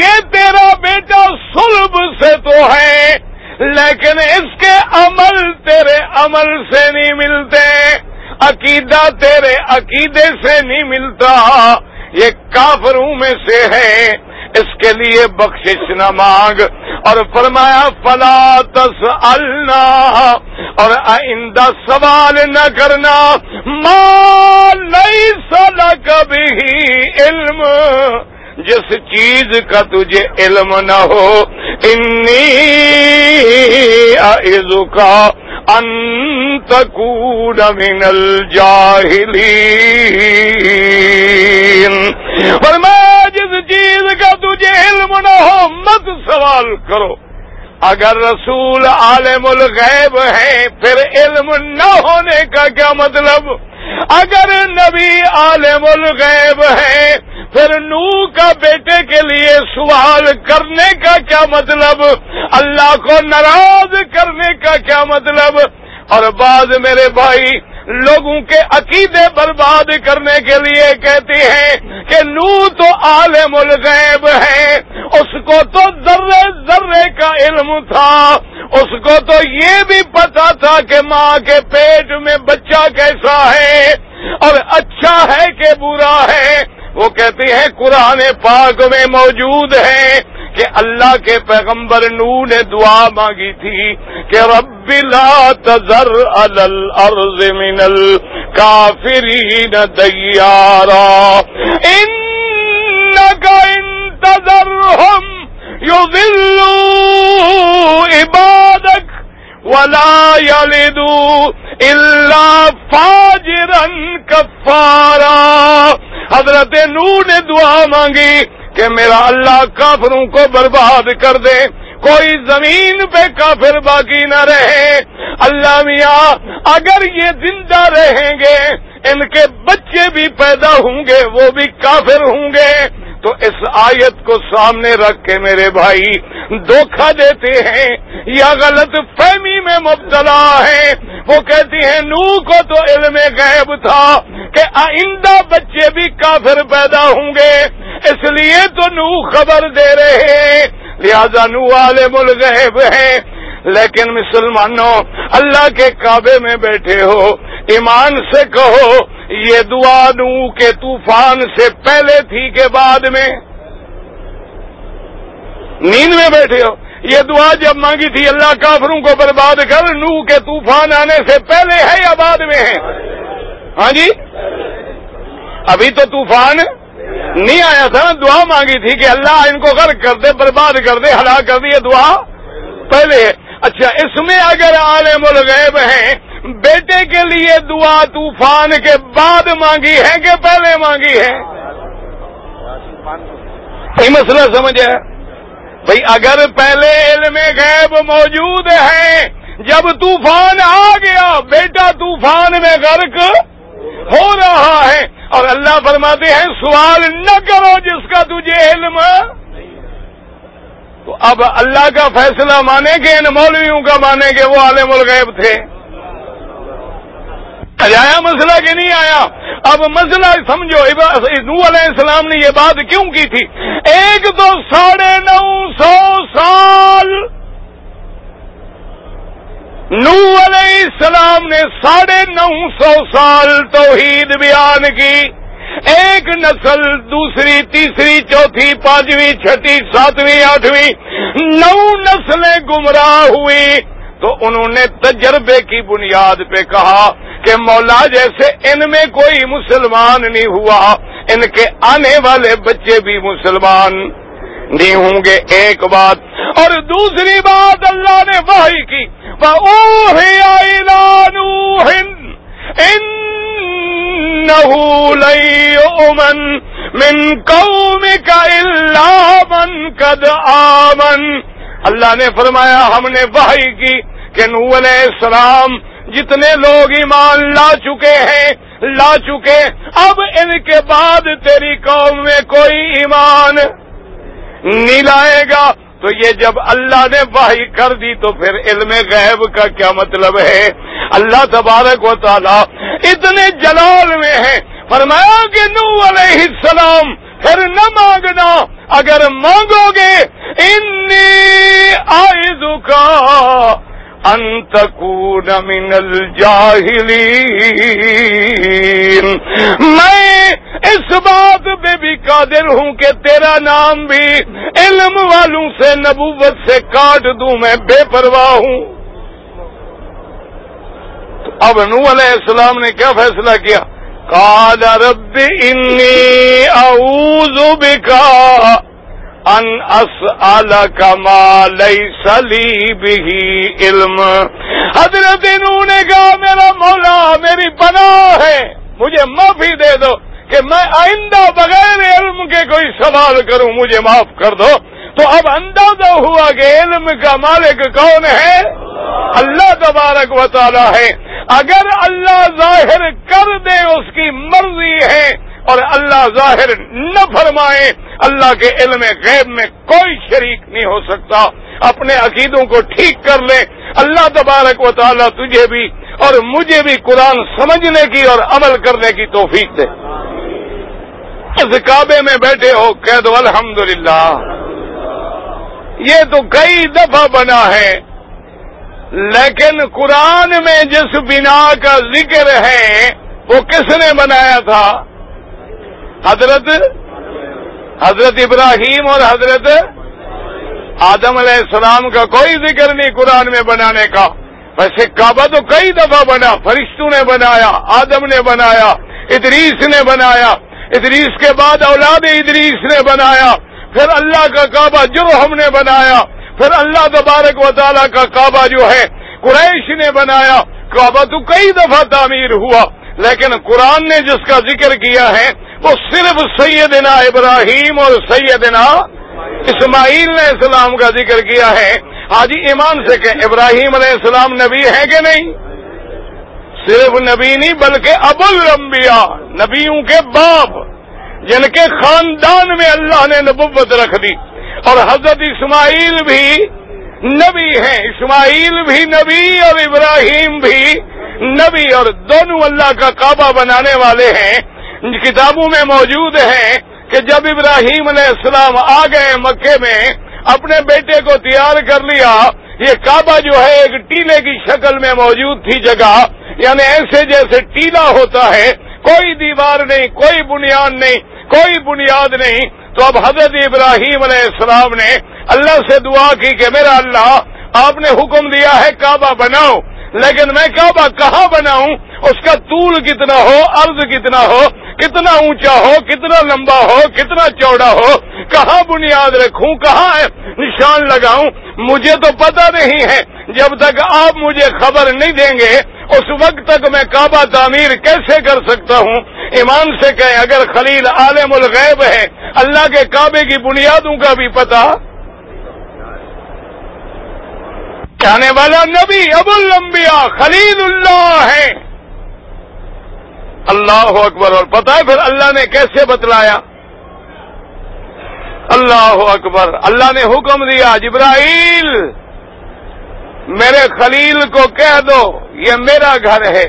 یہ تیرا بیٹا سلب سے تو ہے، لیکن اس کے عمل تیرے عمل سے نہیں ملتے۔ عقیدہ تیرے عقیدے سے نہیں ملتا، یہ کافروں میں سے ہے۔ اس کے لیے بخشش نہ مانگ۔ اور فرمایا، فلا تس اللہ اور آئندہ سوال نہ کرنا۔ ماں نہیں سلا کبھی علم۔ جس چیز کا تجھے علم نہ ہو، انی کا انتقون من الجاہلین اور میں جس چیز کا تجھے علم نہ ہو، مت سوال کرو۔ اگر رسول عالم الغیب ہے، پھر علم نہ ہونے کا کیا مطلب؟ اگر نبی عالم الغیب ہے پھر نو کا بیٹے کے لیے سوال کرنے کا کیا مطلب؟ اللہ کو ناراض کرنے کا کیا مطلب؟ اور بعض میرے بھائی لوگوں کے عقیدے برباد کرنے کے لیے کہتے ہیں کہ نو تو عالم الغیب ہے، اس کو تو ذرے ذرے کا علم تھا، اس کو تو یہ بھی پتا تھا کہ ماں کے پیٹ میں بچہ کیسا ہے۔ اور اچھا ہے کہ برا ہے۔ وہ کہتے ہیں، قرآن پاک میں موجود ہے کہ اللہ کے پیغمبر نو نے دعا مانگی تھی کہ رب لا تذر علی الارض من الكافرین دیارا۔ انکا انتظرهم یذلو عبادک ولا یلدو الا فاجرا کفارا حضرت نو نے دعا مانگی کہ میرا اللہ کافروں کو برباد کر دے، کوئی زمین پہ کافر باقی نہ رہے۔ اللہ میاں، اگر یہ زندہ رہیں گے، ان کے بچے بھی پیدا ہوں گے، وہ بھی کافر ہوں گے۔ تو اس آیت کو سامنے رکھ کے میرے بھائی دھوکھا دیتے ہیں، یا غلط فہمی میں مبتلا ہے وہ کہتی ہیں، نو کو تو علم غیب تھا کہ آئندہ بچے بھی کافر پیدا ہوں گے۔ اس لیے تو نو خبر دے رہے ہیں۔ لہذا نو عالم الغیب ہیں لیکن مسلمانوں، اللہ کے کعبے میں بیٹھے ہو، ایمان سے کہو یہ دعا نو کے طوفان سے پہلے تھی کہ بعد میں۔ نیند میں بیٹھے ہو۔ یہ دعا جب مانگی تھی اللہ کافروں کو برباد کر نو کے طوفان آنے سے پہلے ہے یا بعد میں ہے؟ ہاں جی؟ ابھی تو طوفان نہیں آیا تھا۔ نا دعا مانگی تھی کہ اللہ ان کو غرق کر دے، برباد کر دے، ہلاک کر دے، یہ دعا پہلے ہے۔ اچھا اس میں اگر عالم الغیب ہیں بیٹے کے لیے دعا طوفان کے بعد مانگی ہے کہ پہلے مانگی ہے؟ یہ مسئلہ سمجھ ہے؟ بھائی اگر پہلے علم غیب موجود ہے، جب طوفان آ گیا، بیٹا طوفان میں غرق ہو رہا ہے۔ اور اللہ فرماتے ہیں، سوال نہ کرو جس کا تجھے علم۔ تو اب اللہ کا فیصلہ مانے گے ان مولویوں کا مانے گے وہ عالم الغیب تھے۔ آیا مسئلہ کہ نہیں آیا؟ اب مسئلہ سمجھو نو علیہ السلام نے یہ بات کیوں کی تھی؟ ایک تو ساڑھے نو سو سال نو علیہ السلام نے ساڑھے نو سو سال توحید بیان کی۔ ایک نسل، دوسری، تیسری، چوتھی، پانچویں، چھٹی، ساتویں، آٹھویں، نو نسلیں گمراہ ہوئی تو انہوں نے تجربے کی بنیاد پہ کہا کہ مولا جیسے ان میں کوئی مسلمان نہیں ہوا، ان کے آنے والے بچے بھی مسلمان نہیں ہوں گے ایک بات۔ اور دوسری بات اللہ نے وہی کی من قومك إلا من قد آمن۔ اللہ نے فرمایا، ہم نے وحی کی کہ نو علیہ السلام جتنے لوگ ایمان لا چکے ہیں، لا چکے۔ اب ان کے بعد تیری قوم میں کوئی ایمان نہیں لائے گا۔ تو یہ جب اللہ نے واہی کر دی تو پھر علم غیب کا کیا مطلب ہے؟ اللہ تبارک و تعالی اتنے جلال میں ہے فرمایا کہ نو علیہ السلام، پھر نہ مانگنا۔ اگر مانگو گے، انی آئز کا انتقون من الجاہلین میں اس بات پہ بھی قادر ہوں کہ تیرا نام بھی علم والوں سے نبوت سے کاٹ دوں، میں بے پرواہ ہوں۔ تو اب نو علیہ السلام نے کیا فیصلہ کیا؟ قال رب انی اعوذ بکا ان کا ما لیس لی بھی علم۔ حضرت انہوں نے کہا، میرا مولا، میری پناہ ہے، مجھے معافی دے دو کہ میں آئندہ بغیر علم کے کوئی سوال کروں، مجھے معاف کر دو۔ تو اب اندازہ ہوا کہ علم کا مالک کون ہے؟ اللہ تبارک و تعالی ہے۔ اگر اللہ ظاہر کر دے، اس کی مرضی ہے اور اللہ ظاہر نہ فرمائے، اللہ کے علم غیب میں کوئی شریک نہیں ہو سکتا۔ اپنے عقیدوں کو ٹھیک کر لے۔ اللہ تبارک و تعالیٰ تجھے بھی اور مجھے بھی قرآن سمجھنے کی اور عمل کرنے کی توفیق دے۔ اس کعبے میں بیٹھے ہو کہہ دو الحمد یہ تو کئی دفعہ بنا ہے، لیکن قرآن میں جس بنا کا ذکر ہے، وہ کس نے بنایا تھا؟ حضرت حضرت ابراہیم اور حضرت آدم علیہ السلام کا کوئی ذکر نہیں قرآن میں بنانے کا۔ ویسے کعبہ تو کئی دفعہ بنا، فرشتوں نے بنایا، آدم نے بنایا، ادریس نے بنایا۔ ادریس کے بعد اولاد ادریس نے بنایا۔ پھر اللہ کا کعبہ جو ہم نے بنایا۔ پھر اللہ تبارک و تعالیٰ کا کعبہ جو ہے، قریش نے بنایا۔ کعبہ تو کئی دفعہ تعمیر ہوا، لیکن قرآن نے جس کا ذکر کیا ہے وہ صرف سیدنا ابراہیم اور سیدنا اسماعیل نے اسلام کا ذکر کیا ہے۔ حاجی، ایمان سے کہ ابراہیم علیہ السلام نبی ہے کہ نہیں؟ صرف نبی نہیں، بلکہ ابو الانبیاء، نبیوں کے باپ یعنی جن کے خاندان میں اللہ نے نبوت رکھ دی۔ اور حضرت اسماعیل بھی نبی ہیں۔ اسماعیل بھی نبی اور ابراہیم بھی نبی اور دونوں اللہ کا کعبہ بنانے والے ہیں۔ کتابوں میں موجود ہیں کہ جب ابراہیم علیہ السلام آ گئے مکے میں، اپنے بیٹے کو تیار کر لیا، یہ کعبہ جو ہے ایک ٹیلے کی شکل میں موجود تھی جگہ یعنی ایسے جیسے ٹیلا ہوتا ہے، کوئی دیوار نہیں، کوئی بنیاد نہیں، کوئی بنیاد نہیں۔ تو اب حضرت ابراہیم علیہ السلام نے اللہ سے دعا کی کہ میرا اللہ، آپ نے حکم دیا ہے کعبہ بناؤ۔ لیکن میں کعبہ کہاں بناؤں اس کا طول کتنا ہو؟ عرض کتنا ہو؟ کتنا اونچا ہو؟ کتنا لمبا ہو؟ کتنا چوڑا ہو؟ کہاں بنیاد رکھوں؟ کہاں نشان لگاؤں؟ مجھے تو پتہ نہیں ہے۔ جب تک آپ مجھے خبر نہیں دیں گے، اس وقت تک میں کعبہ تعمیر کیسے کر سکتا ہوں؟ ایمان سے کہیں، اگر خلیل عالم الغیب ہے، اللہ کے کعبے کی بنیادوں کا بھی پتا کہنے والا نبی ابو الانبیاء خلیل اللہ ہے اللہ اکبر، اور پتا ہے پھر اللہ نے کیسے بتلایا؟ اللہ اکبر، اللہ نے حکم دیا، جبرائیل، میرے خلیل کو کہہ دو، یہ میرا گھر ہے۔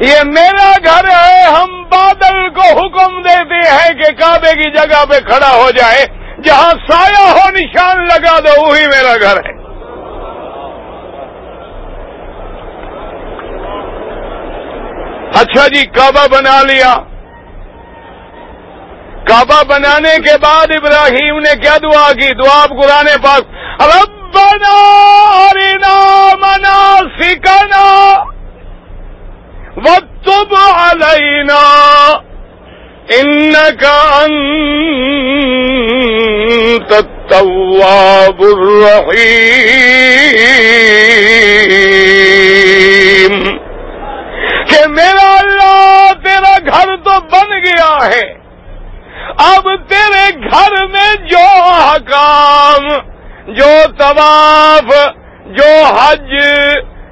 یہ میرا گھر ہے، ہم بادل کو حکم دیتے ہیں کہ کعبے کی جگہ پہ کھڑا ہو جائے، جہاں سایہ ہو نشان لگا دو، وہی میرا گھر ہے۔ اچھا جی کعبہ بنا لیا۔ کعبہ بنانے کے بعد ابراہیم نے کیا دعا کی؟ دعا قرآن پاک، ربنا ارنا منا سکنا وتب علینا انك انت التواب الرحیم۔ میرا اللہ تیرا گھر تو بن گیا ہے۔ اب تیرے گھر میں جو حکام، جو طواف، جو حج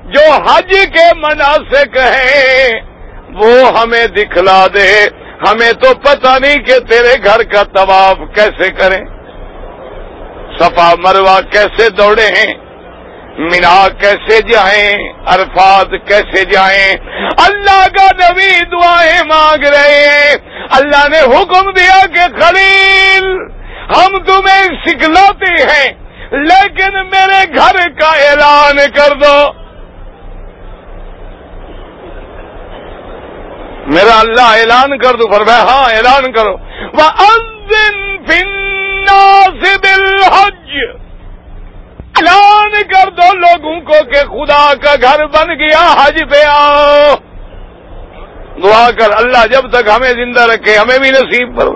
جو حج کے مناسب ہیں، وہ ہمیں دکھلا دے۔ ہمیں تو پتہ نہیں کہ تیرے گھر کا طواف کیسے کریں۔ صفا مروا کیسے دوڑے ہیں؟ مینا کیسے جائیں، عرفات کیسے جائیں؟ اللہ کا نبی دعائیں مانگ رہے ہیں۔ اللہ نے حکم دیا کہ خلیل، ہم تمہیں سکھلاتے ہیں، لیکن میرے گھر کا اعلان کر دو۔ میرا اللہ اعلان کر دو پر میں ہاں اعلان کرو۔ وہ بالحج۔ اعلان کر دو لوگوں کو کہ خدا کا گھر بن گیا حج پہ آؤ دعا کر اللہ جب تک ہمیں زندہ رکھے، ہمیں بھی نصیب کرو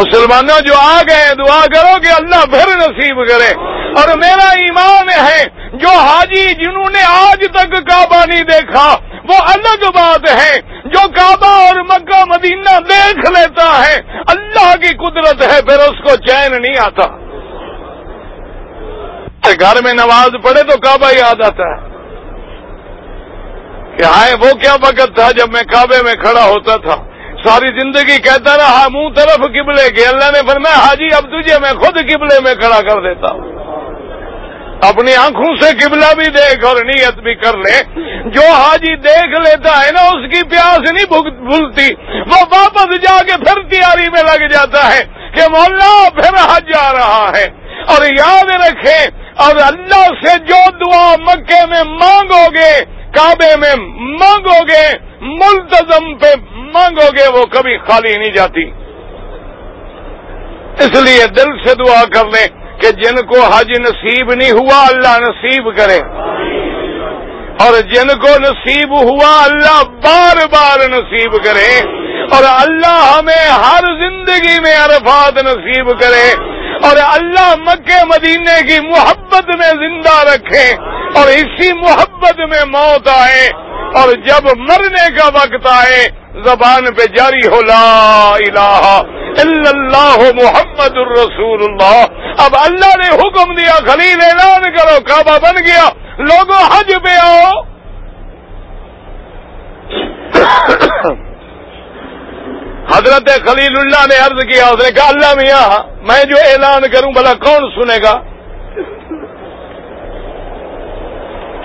مسلمانوں جو آ گئے، دعا کرو کہ اللہ پھر نصیب کرے۔ اور میرا ایمان ہے، جو حاجی جنہوں نے آج تک کعبہ نہیں دیکھا، وہ الگ بات ہے۔ جو کعبہ اور مکہ، مدینہ دیکھ لیتا ہے، اللہ کی قدرت ہے، پھر اس کو چین نہیں آتا۔ گھر میں نماز پڑھے تو کعبہ یاد آتا ہے۔ کہ ہائے، وہ کیا وقت تھا جب میں کعبے میں کھڑا ہوتا تھا۔ ساری زندگی کہتا رہا ہاں، منہ طرف قبلے کے۔ اللہ نے فرمایا حاجی اب تجھے میں خود قبلے میں کھڑا کر دیتا ہوں۔ اپنی آنکھوں سے قبلہ بھی دیکھ اور نیت بھی کر لے۔ جو حاجی دیکھ لیتا ہے نا، اس کی پیاس نہیں بھولتی۔ وہ واپس جا کے پھر تیاری میں لگ جاتا ہے کہ مولا، پھر حج آ رہا ہے۔ اور یاد رکھے اور اللہ سے جو دعا مکے میں مانگو گے، کعبے میں مانگو گے ملتظم پہ مانگو گے، وہ کبھی خالی نہیں جاتی۔ اس لیے دل سے دعا کر لیں کہ جن کو حج نصیب نہیں ہوا، اللہ نصیب کرے۔ اور جن کو نصیب ہوا، اللہ بار بار نصیب کرے۔ اور اللہ ہمیں ہر زندگی میں عرفات نصیب کرے۔ اور اللہ مکے مدینے کی محبت میں زندہ رکھے اور اسی محبت میں موت آئے اور جب مرنے کا وقت آئے، زبان پہ جاری ہو، لا الہ اللہ محمد الرسول اللہ اب اللہ نے حکم دیا، خلیل اعلان کرو، کعبہ بن گیا، لوگوں حج پہ آؤ۔ حضرت خلیل اللہ نے عرض کیا اس نے کہا، اللہ میاں، میں جو اعلان کروں، بھلا کون سنے گا؟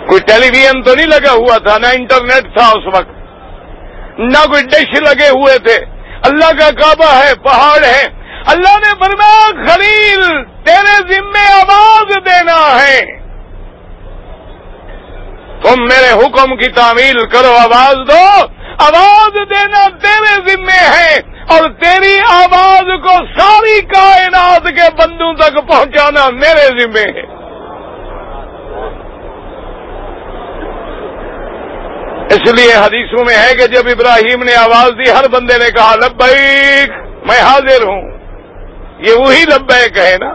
کوئی ٹیلی ویژن تو نہیں لگا ہوا تھا، نہ انٹرنیٹ تھا اس وقت، نہ کوئی ڈش لگے ہوئے تھے۔ اللہ کا کعبہ ہے، پہاڑ ہے۔ اللہ نے فرمایا، خلیل، تیرے ذمے آواز دینا ہے۔ تم میرے حکم کی تعمیل کرو، آواز دو۔ آواز دینا تیرے ذمے ہے اور تیری آواز کو ساری کائنات کے بندوں تک پہنچانا میرے ذمے ہے۔ اس لیے حدیثوں میں ہے کہ جب ابراہیم نے آواز دی، ہر بندے نے کہا، لبیک، میں حاضر ہوں۔ یہ وہی لبیک ہے نا؟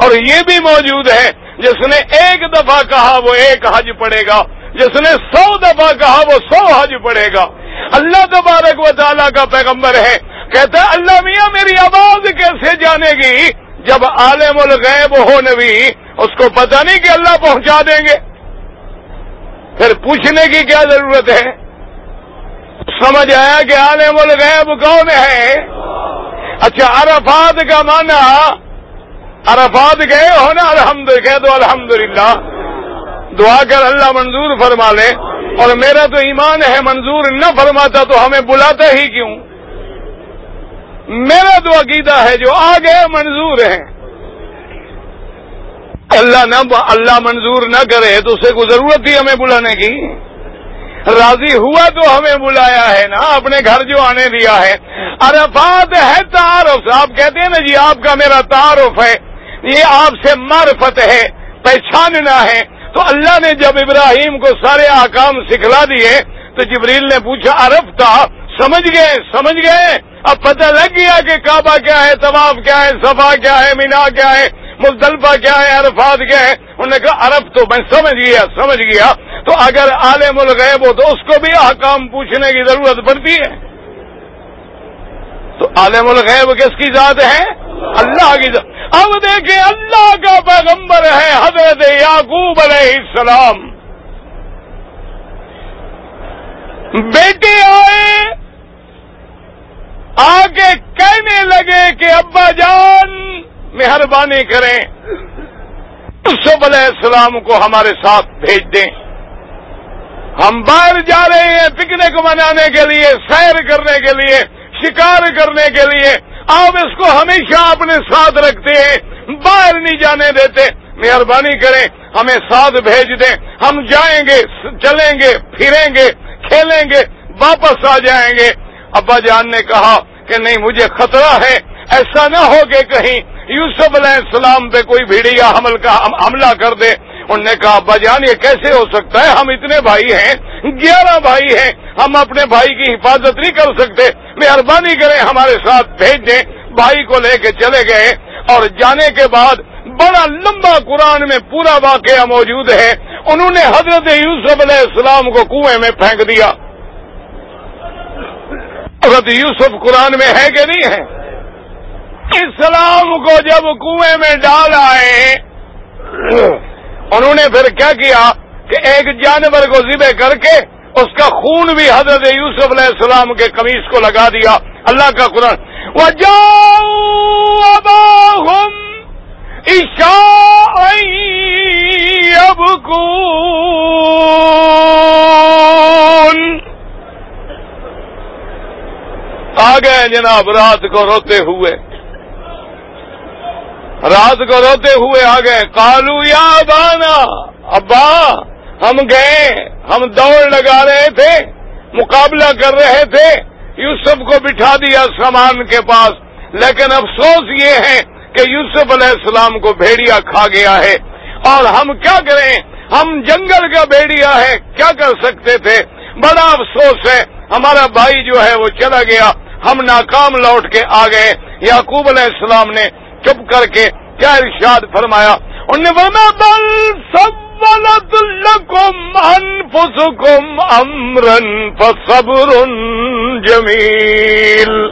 اور یہ بھی موجود ہے، جس نے ایک دفعہ کہا وہ ایک حج پڑے گا، جس نے سو دفعہ کہا وہ سو حج پڑے گا۔ اللہ تبارک و تعالیٰ کا پیغمبر ہے، کہتا ہے، اللہ میاں میری آواز کیسے جانے گی؟ جب عالم الغیب ہو نبی، اس کو پتہ نہیں کہ اللہ پہنچا دیں گے۔ پھر پوچھنے کی کیا ضرورت ہے؟ سمجھ آیا کہ عالم الغیب کون ہے؟ اچھا عرفات کا مانا عرفات گئے ہو نا، الحمد، کہہ دو الحمد دعا کر اللہ منظور فرما لے۔ اور میرا تو ایمان ہے منظور نہ فرماتا تو ہمیں بلاتا ہی کیوں؟ میرا تو عقیدہ ہے جو آ گئے منظور ہیں اللہ نہ اللہ منظور نہ کرے تو اسے کو ضرورت تھی ہمیں بلانے کی؟ راضی ہوا تو ہمیں بلایا ہے نا، اپنے گھر جو آنے دیا ہے۔ عرفات ہے تعارف آپ کہتے ہیں نا جی آپ کا میرا تعارف ہے۔ یہ آپ سے معرفت ہے، پہچاننا ہے۔ تو اللہ نے جب ابراہیم کو سارے آکام سکھلا دیے تو جبریل نے پوچھا عرف تھا، سمجھ گئے سمجھ گئے؟ اب پتہ لگ گیا کہ کعبہ کیا ہے، طواف کیا ہے، صفا کیا ہے، مینا کیا ہے، مزدلفہ کیا ہے، عرفات کیا ہے؟ انہوں نے کہا، عرب تو میں سمجھ گیا سمجھ گیا۔ تو اگر عالم الغیب ہو تو اس کو بھی احکام پوچھنے کی ضرورت پڑتی ہے۔ تو عالم الغیب کس کی ذات ہے؟ اللہ کی اب دیکھیں اللہ کا پیغمبر ہے حضرت یعقوب علیہ السلام۔ بیٹے آئے، آگے کہنے لگے کہ ابا جان، مہربانی کریں، یوسف علیہ السلام کو ہمارے ساتھ بھیج دیں۔ ہم باہر جا رہے ہیں پکنک منانے کے لیے، سیر کرنے کے لیے، شکار کرنے کے لیے۔ آپ اس کو ہمیشہ اپنے ساتھ رکھتے ہیں، باہر نہیں جانے دیتے۔ مہربانی کریں، ہمیں ساتھ بھیج دیں۔ ہم جائیں گے، چلیں گے، پھریں گے، کھیلیں گے، واپس آ جائیں گے۔ ابا جان نے کہا کہ نہیں، مجھے خطرہ ہے۔ ایسا نہ ہو کہ کہیں یوسف علیہ السلام پہ کوئی بھیڑیا حمل کا حملہ کر دے۔ انہوں نے کہا، ابا جان، یہ کیسے ہو سکتا ہے؟ ہم اتنے بھائی ہیں، گیارہ بھائی ہیں۔ ہم اپنے بھائی کی حفاظت نہیں کر سکتے۔ مہربانی کریں ہمارے ساتھ بھیج دیں بھائی کو لے کے چلے گئے۔ اور جانے کے بعد بڑا لمبا قرآن میں پورا واقعہ موجود ہے۔ انہوں نے حضرت یوسف علیہ السلام کو کنویں میں پھینک دیا۔ حضرت یوسف قرآن میں ہے کہ نہیں ہے؟ اسلام کو جب کنویں میں ڈال آئے، انہوں نے پھر کیا کیا کہ ایک جانور کو ذبح کر کے اس کا خون بھی حضرت یوسف علیہ السلام کے قمیص کو لگا دیا۔ اللہ کا قرآن۔ وہ اب کو آ گئے جناب، رات کو روتے ہوئے۔ رات کو روتے ہوئے آ گئے۔ کالو یا بانا ابا ہم گئے، ہم دوڑ لگا رہے تھے، مقابلہ کر رہے تھے، یوسف کو بٹھا دیا سامان کے پاس۔ لیکن افسوس یہ ہے کہ یوسف علیہ السلام کو بھیڑیا کھا گیا ہے۔ اور ہم کیا کریں؟ ہم جنگل کا بھیڑیا ہے، کیا کر سکتے تھے؟ بڑا افسوس ہے۔ ہمارا بھائی جو ہے وہ چلا گیا۔ ہم ناکام لوٹ کے آ گئے۔ یعقوب علیہ السلام نے چپ کر کے کیا ارشاد فرمایا؟ ان نے بل سب انفسکم امرن فصبر جمیل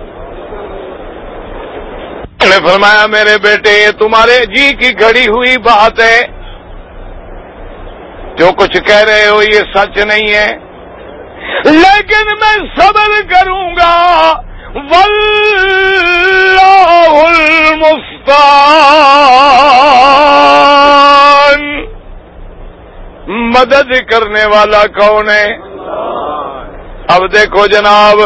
نے فرمایا، میرے بیٹے، یہ تمہارے جی کی گھڑی ہوئی بات ہے۔ جو کچھ کہہ رہے ہو، یہ سچ نہیں ہے۔ لیکن میں صبر کروں گا۔ المستان مدد کرنے والا کون ہے؟ اب دیکھو جناب،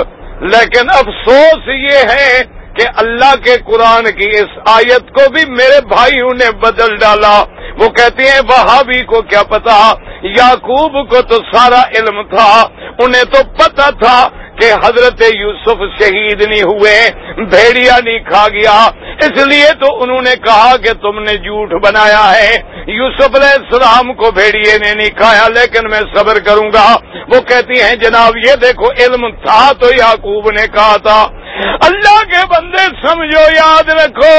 لیکن افسوس یہ ہے کہ اللہ کے قرآن کی اس آیت کو بھی میرے بھائیوں نے بدل ڈالا۔ وہ کہتے ہیں، وہابی کو کیا پتا؟ یعقوب کو تو سارا علم تھا۔ انہیں تو پتا تھا کہ حضرت یوسف شہید نہیں ہوئے، بھیڑیا نہیں کھا گیا۔ اس لیے تو انہوں نے کہا کہ تم نے جھوٹ بنایا ہے۔ یوسف علیہ السلام کو بھیڑیے نے نہیں کھایا، لیکن میں صبر کروں گا۔ وہ کہتی ہیں، جناب، یہ دیکھو، علم تھا تو یعقوب نے کہا تھا۔ اللہ کے بندے سمجھو، یاد رکھو،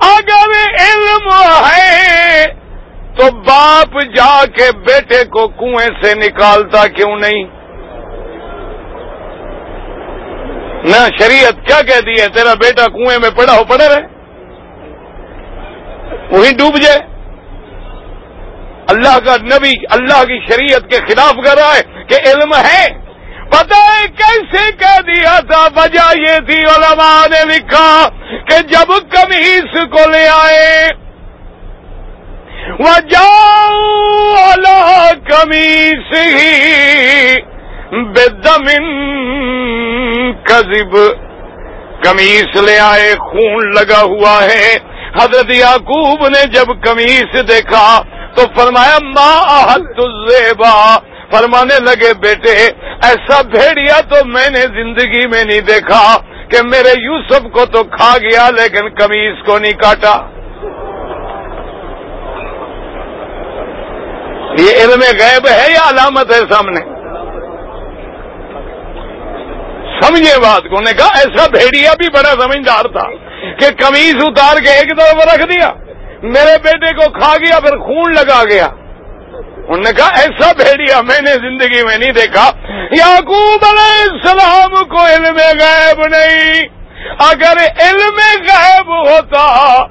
اگر علم ہے تو باپ جا کے بیٹے کو کنویں سے نکالتا کیوں نہیں؟ نہ شریعت کیا کہتی ہے، تیرا بیٹا کنویں میں پڑا ہو پڑے رہے وہی ڈوب جائے۔ اللہ کا نبی اللہ کی شریعت کے خلاف کر رہا ہے کہ علم ہے۔ پتہ ہے کیسے کہہ دیا تھا، وجہ یہ تھی، علماء نے لکھا کہ جب کمیس کو لے آئے وہ وجہ کمیس ہی بے دمن کذب۔ کمیس لے آئے، خون لگا ہوا ہے۔ حضرت یعقوب نے جب کمیس دیکھا تو فرمایا ماں زیبا فرمانے لگے، بیٹے، ایسا بھیڑیا تو میں نے زندگی میں نہیں دیکھا کہ میرے یوسف کو تو کھا گیا لیکن کمیز کو نہیں کاٹا. یہ علم غیب ہے یا علامت ہے سامنے؟ سمجھے بات کو نے کہا، ایسا بھیڑیا بھی بڑا سمجھدار تھا۔ کہ کمیز اتار کے ایک طرف رکھ دیا، میرے بیٹے کو کھا گیا، پھر خون لگا گیا۔ انہوں نے کہا، ایسا بھیڑیا میں نے زندگی میں نہیں دیکھا۔ یعقوب علیہ السلام کو علم غیب نہیں۔ اگر علم غیب ہوتا،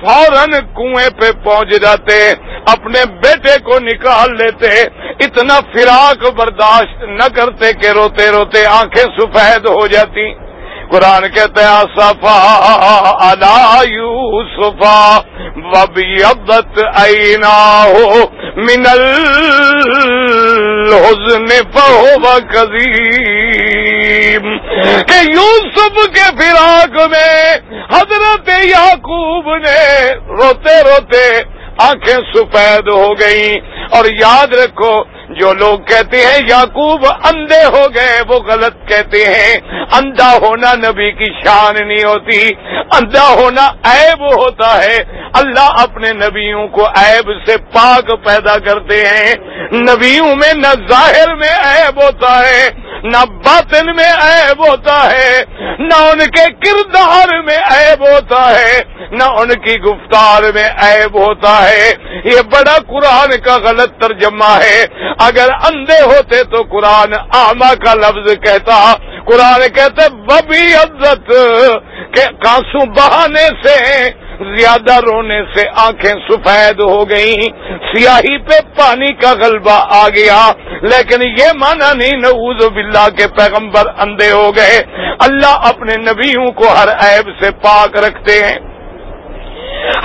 فوراً کنویں پہ پہنچ جاتے، اپنے بیٹے کو نکال لیتے، اتنا فراق برداشت نہ کرتے کہ روتے روتے آنکھیں سفید ہو جاتی۔ قرآن کہتے ہیں، صفا الا یوسفا وبیضت عیناہ من الحزن فهو قدیم کہ یوسف کے فراق میں حضرت یعقوب نے روتے روتے آنکھیں سفید ہو گئیں اور یاد رکھو جو لوگ کہتے ہیں یعقوب اندھے ہو گئے، وہ غلط کہتے ہیں۔ اندھا ہونا نبی کی شان نہیں ہوتی، اندھا ہونا عیب ہوتا ہے۔ اللہ اپنے نبیوں کو عیب سے پاک پیدا کرتے ہیں۔ نبیوں میں نہ ظاہر میں عیب ہوتا ہے، نہ باطن میں عیب ہوتا ہے، نہ ان کے کردار میں عیب ہوتا ہے۔ نہ ان کی گفتار میں عیب ہوتا ہے۔ یہ بڑا قرآن کا غلط ترجمہ ہے۔ اگر اندھے ہوتے تو قرآن آما کا لفظ کہتا۔ قرآن کہتے ببی عزت کہ کانسو بہانے سے، زیادہ رونے سے آنکھیں سفید ہو گئیں۔ سیاہی پہ پانی کا غلبہ آ گیا۔ لیکن یہ مانا نہیں، نعوذ باللہ کے پیغمبر اندھے ہو گئے۔ اللہ اپنے نبیوں کو ہر عیب سے پاک رکھتے ہیں۔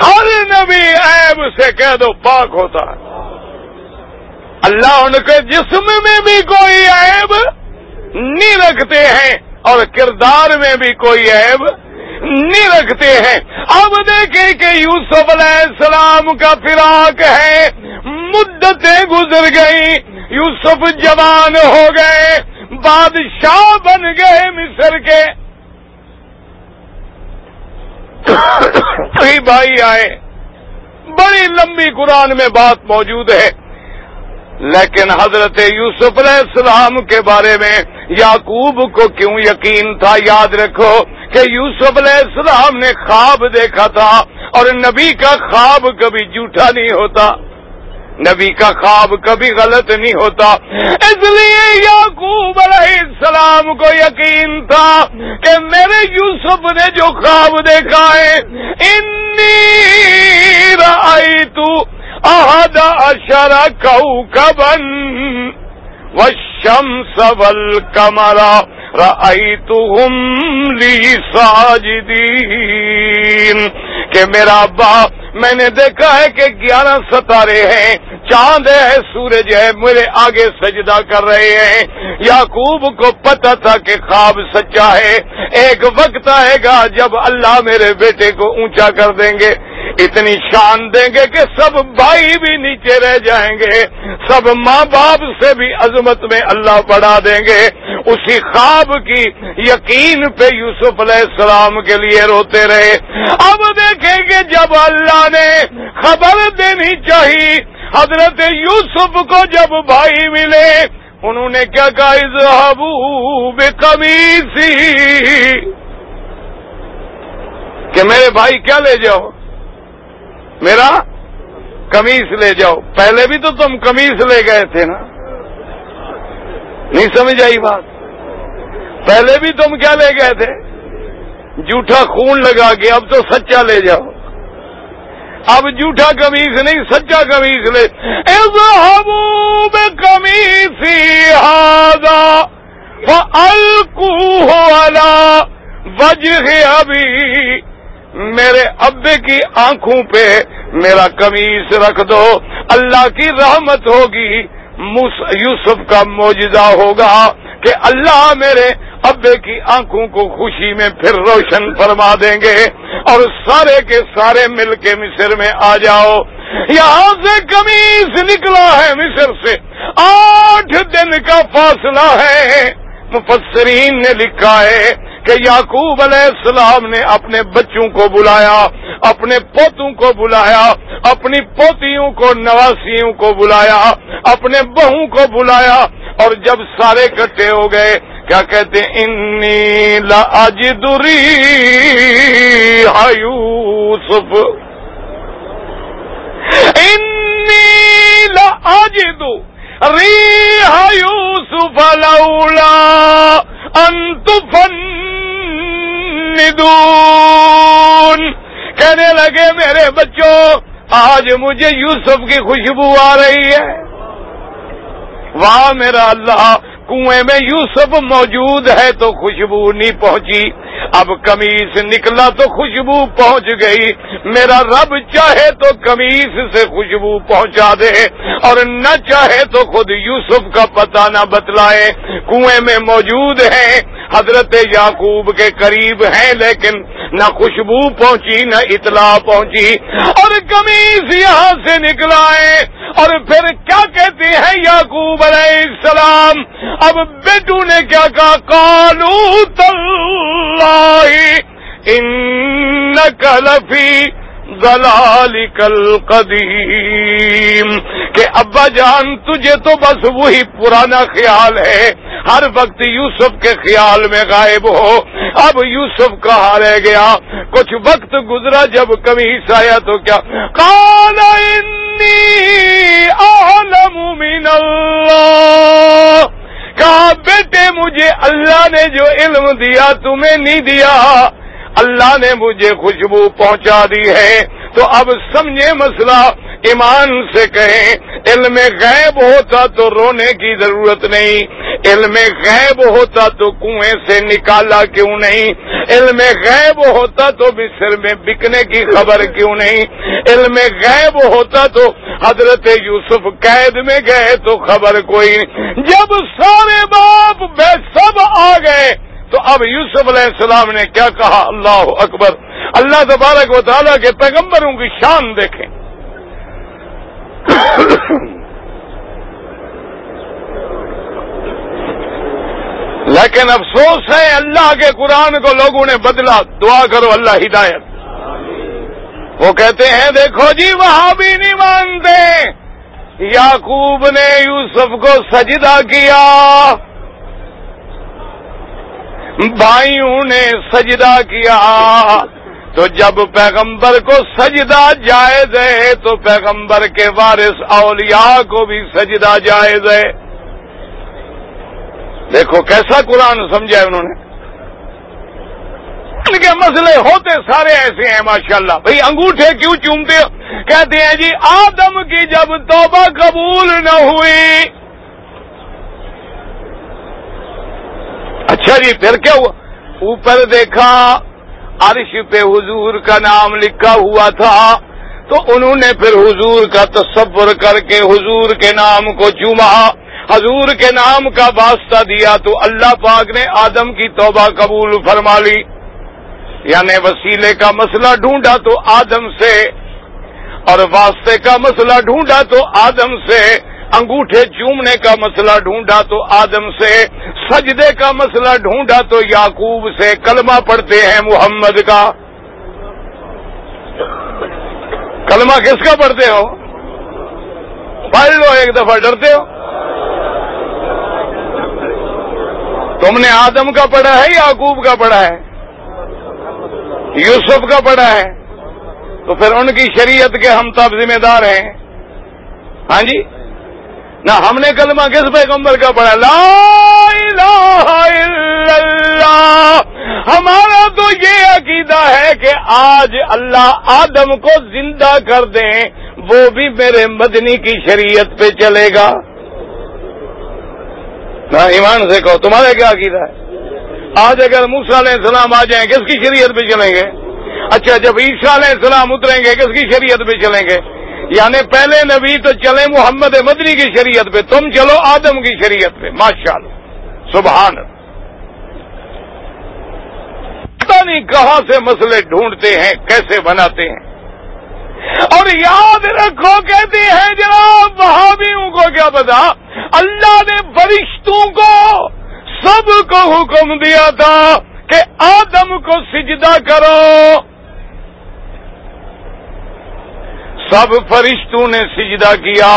ہر نبی عیب سے کہہ دو، پاک ہوتا ہے۔ اللہ ان کے جسم میں بھی کوئی عیب نہیں رکھتے ہیں اور کردار میں بھی کوئی عیب نہیں رکھتے ہیں۔ اب دیکھیں کہ یوسف علیہ السلام کا فراق ہے، مدتیں گزر گئی یوسف جوان ہو گئے، بادشاہ بن گئے مصر کے۔ بھائی آئے، بڑی لمبی قرآن میں بات موجود ہے، لیکن حضرت یوسف علیہ السلام کے بارے میں یعقوب کو کیوں یقین تھا؟ یاد رکھو کہ یوسف علیہ السلام نے خواب دیکھا تھا اور نبی کا خواب کبھی جھوٹا نہیں ہوتا۔ نبی کا خواب کبھی غلط نہیں ہوتا۔ اس لیے یعقوب علیہ السلام کو یقین تھا کہ میرے یوسف نے جو خواب دیکھا ہے، انی رائی تو احد اشر کوکبن والشمس والقمر رأيتهم لی ساجدین۔ کہ میرا ابا، میں نے دیکھا ہے کہ گیارہ ستارے ہیں۔ چاند ہے، سورج ہے، میرے آگے سجدہ کر رہے ہیں۔ یعقوب کو پتا تھا کہ خواب سچا ہے۔ ایک وقت آئے گا جب اللہ میرے بیٹے کو اونچا کر دیں گے۔ اتنی شان دیں گے کہ سب بھائی بھی نیچے رہ جائیں گے۔ سب ماں باپ سے بھی عظمت میں اللہ بڑھا دیں گے۔ اسی خواب کی یقین پہ یوسف علیہ السلام کے لیے روتے رہے۔ اب دیکھیں گے جب اللہ نے خبر دینی چاہیے حضرت یوسف کو جب بھائی ملے، انہوں نے کیا کہا؟ اظہبو بے کمی سی کہ میرے بھائی کیا لے جاؤ؟ میرا کمیز لے جاؤ۔ پہلے بھی تو تم کمیز لے گئے تھے نا؟ نہیں سمجھ آئی بات۔ پہلے بھی تم کیا لے گئے تھے؟ جھوٹا خون لگا کے اب تو سچا لے جاؤ۔ اب جھوٹا کمیز نہیں، سچا کمیز لے۔ کمیز الکو والا وجہ ابھی میرے ابے کی آنکھوں پہ میرا کمیز رکھ دو۔ اللہ کی رحمت ہوگی۔ یوسف کا موجودہ ہوگا کہ اللہ میرے ابے کی آنکھوں کو خوشی میں پھر روشن فرما دیں گے اور سارے کے سارے مل کے مصر میں آ جاؤ۔ یہاں سے کمیز نکلا ہے مصر سے۔ آٹھ دن کا فاصلہ ہے۔ مفسرین نے لکھا ہے کہ یعقوب علیہ السلام نے اپنے بچوں کو بلایا، اپنے پوتوں کو بلایا، اپنی پوتیوں کو، نواسیوں کو بلایا، اپنے بہو کو بلایا اور جب سارے کٹھے ہو گئے کیا کہتے ہیں؟ انی لاجدری یوسف. انی لاجدو ریح یوسف لولا انت فندون کہنے لگے، میرے بچوں، آج مجھے یوسف کی خوشبو آ رہی ہے۔ واہ میرا اللہ کنویں میں یوسف موجود ہے تو خوشبو نہیں پہنچی۔ اب کمیز نکلا تو خوشبو پہنچ گئی۔ میرا رب چاہے تو کمیز سے خوشبو پہنچا دے اور نہ چاہے تو خود یوسف کا پتہ نہ بتلائے۔ کنویں میں موجود ہیں۔ حضرت یعقوب کے قریب ہیں لیکن نہ خوشبو پہنچی، نہ اطلاع پہنچی۔ اور کمیز یہاں سے نکلائے اور پھر کیا کہتے ہیں یعقوب علیہ السلام؟ اب بیٹو نے کیا کہا؟ کالو ان کلفی دلال کل قدیم، کہ ابا جان تجھے تو بس وہی پرانا خیال ہے، ہر وقت یوسف کے خیال میں غائب ہو۔ اب یوسف کہاں رہ گیا؟ کچھ وقت گزرا جب کبھی آیا تو کیا؟ کالا من اللہ۔ کہا، بیٹے، مجھے اللہ نے جو علم دیا، تمہیں نہیں دیا۔ اللہ نے مجھے خوشبو پہنچا دی ہے۔ تو اب سمجھے مسئلہ، ایمان سے کہیں، علم غیب ہوتا تو رونے کی ضرورت نہیں۔ علم غیب ہوتا تو کنویں سے نکالا کیوں نہیں؟ علم غیب ہوتا تو بسر میں بکنے کی خبر کیوں نہیں؟ علم غیب ہوتا تو حضرت یوسف قید میں گئے تو خبر کوئی نہیں۔ جب سارے باپ بے سب آ گئے تو اب یوسف علیہ السلام نے کیا کہا؟ اللہ اکبر۔ اللہ تبارک و تعالیٰ کے پیغمبروں کی شان دیکھیں۔ لیکن افسوس ہے اللہ کے قرآن کو لوگوں نے بدلا۔ دعا کرو اللہ ہدایت۔ وہ کہتے ہیں، دیکھو جی وہاں بھی نہیں مانتے۔ یعقوب نے یوسف کو سجدہ کیا۔ بھائیوں نے سجدہ کیا۔ تو جب پیغمبر کو سجدہ جائز ہے، تو پیغمبر کے وارث اولیاء کو بھی سجدہ جائز ہے۔ دیکھو کیسا قرآن سمجھا انہوں نے۔ ان کے مسئلے ہوتے سارے ایسے ہیں، ماشاءاللہ۔ اللہ بھائی، انگوٹھے کیوں چومتے ہو؟ کہتے ہیں جی آدم کی جب توبہ قبول نہ ہوئی اچھا جی پھر کیا ہوا؟ اوپر دیکھا، عرش پہ حضور کا نام لکھا ہوا تھا۔ تو انہوں نے پھر حضور کا تصور کر کے حضور کے نام کو چوما۔ حضور کے نام کا واسطہ دیا تو اللہ پاک نے آدم کی توبہ قبول فرما لی۔ یعنی وسیلے کا مسئلہ ڈھونڈا تو آدم سے، اور واسطے کا مسئلہ ڈھونڈا تو آدم سے۔ انگوٹھے چومنے کا مسئلہ ڈھونڈا تو آدم سے، سجدے کا مسئلہ ڈھونڈا تو یعقوب سے۔ کلمہ پڑھتے ہیں محمد کا۔ کلمہ کس کا پڑھتے ہو؟ پڑھ لو ایک دفعہ، ڈرتے ہو؟ تم نے آدم کا پڑھا ہے، یعقوب کا پڑھا ہے؟ یوسف کا پڑھا ہے؟ تو پھر ان کی شریعت کے ہم تب ذمہ دار ہیں۔ ہاں جی؟ نہ ہم نے کلمہ کس پیغمبر کا پڑھا؟ لا الہ الا اللہ۔ ہمارا تو یہ عقیدہ ہے کہ آج اللہ آدم کو زندہ کر دیں، وہ بھی میرے مدنی کی شریعت پہ چلے گا۔ نہ ایمان سے کہو، تمہارا کیا عقیدہ ہے؟ آج اگر موسا علیہ السلام آ جائیں، کس کی شریعت پہ چلیں گے؟ اچھا جب عیسیٰ علیہ السلام اتریں گے، کس کی شریعت پہ چلیں گے؟ یعنی پہلے نبی تو چلے محمد مدنی کی شریعت پہ، تم چلو آدم کی شریعت پہ۔ ماشاء اللہ۔ سبحان پتا نہیں کہاں سے مسئلے ڈھونڈتے ہیں، کیسے بناتے ہیں۔ اور یاد رکھو، کہتے ہیں جناب وہابیوں کو کیا پتا؟ اللہ نے فرشتوں کو سب کو حکم دیا تھا کہ آدم کو سجدہ کرو۔ سب فرشتوں نے سجدہ کیا،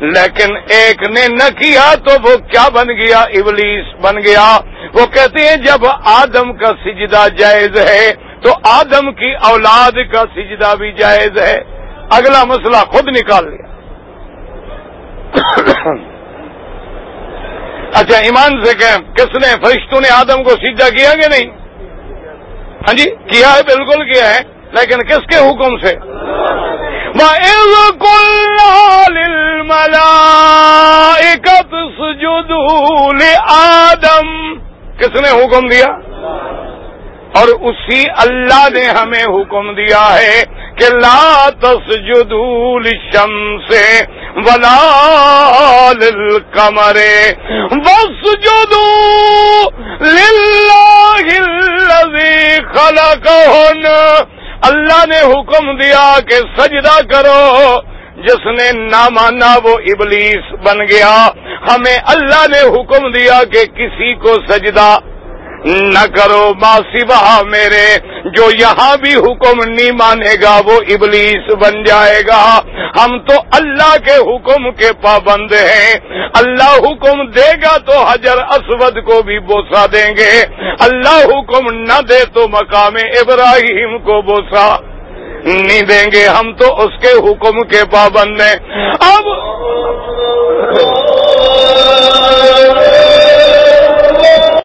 لیکن ایک نے نہ کیا تو وہ کیا بن گیا؟ ابلیس بن گیا۔ وہ کہتے ہیں، جب آدم کا سجدہ جائز ہے تو آدم کی اولاد کا سجدہ بھی جائز ہے۔ اگلا مسئلہ خود نکال لیا۔ اچھا ایمان سے کہ کس نے فرشتوں نے آدم کو سجدہ کیا کہ نہیں؟ ہاں جی کیا ہے، بالکل کیا ہے، لیکن کس کے حکم سے؟ آدم کس نے حکم دیا؟ اور اسی اللہ نے ہمیں حکم دیا ہے کہ لا تسجدوا للشمس ولا للقمر واسجدوا للہ الذي خلقهن اللہ نے حکم دیا کہ سجدہ کرو۔ جس نے نہ مانا وہ ابلیس بن گیا۔ ہمیں اللہ نے حکم دیا کہ کسی کو سجدہ نہ کرو ماسی بہا میرے۔ جو یہاں بھی حکم نہیں مانے گا، وہ ابلیس بن جائے گا۔ ہم تو اللہ کے حکم کے پابند ہیں۔ اللہ حکم دے گا تو حجر اسود کو بھی بوسا دیں گے۔ اللہ حکم نہ دے تو مقام ابراہیم کو بوسا نہیں دیں گے۔ ہم تو اس کے حکم کے پابند ہیں۔ اب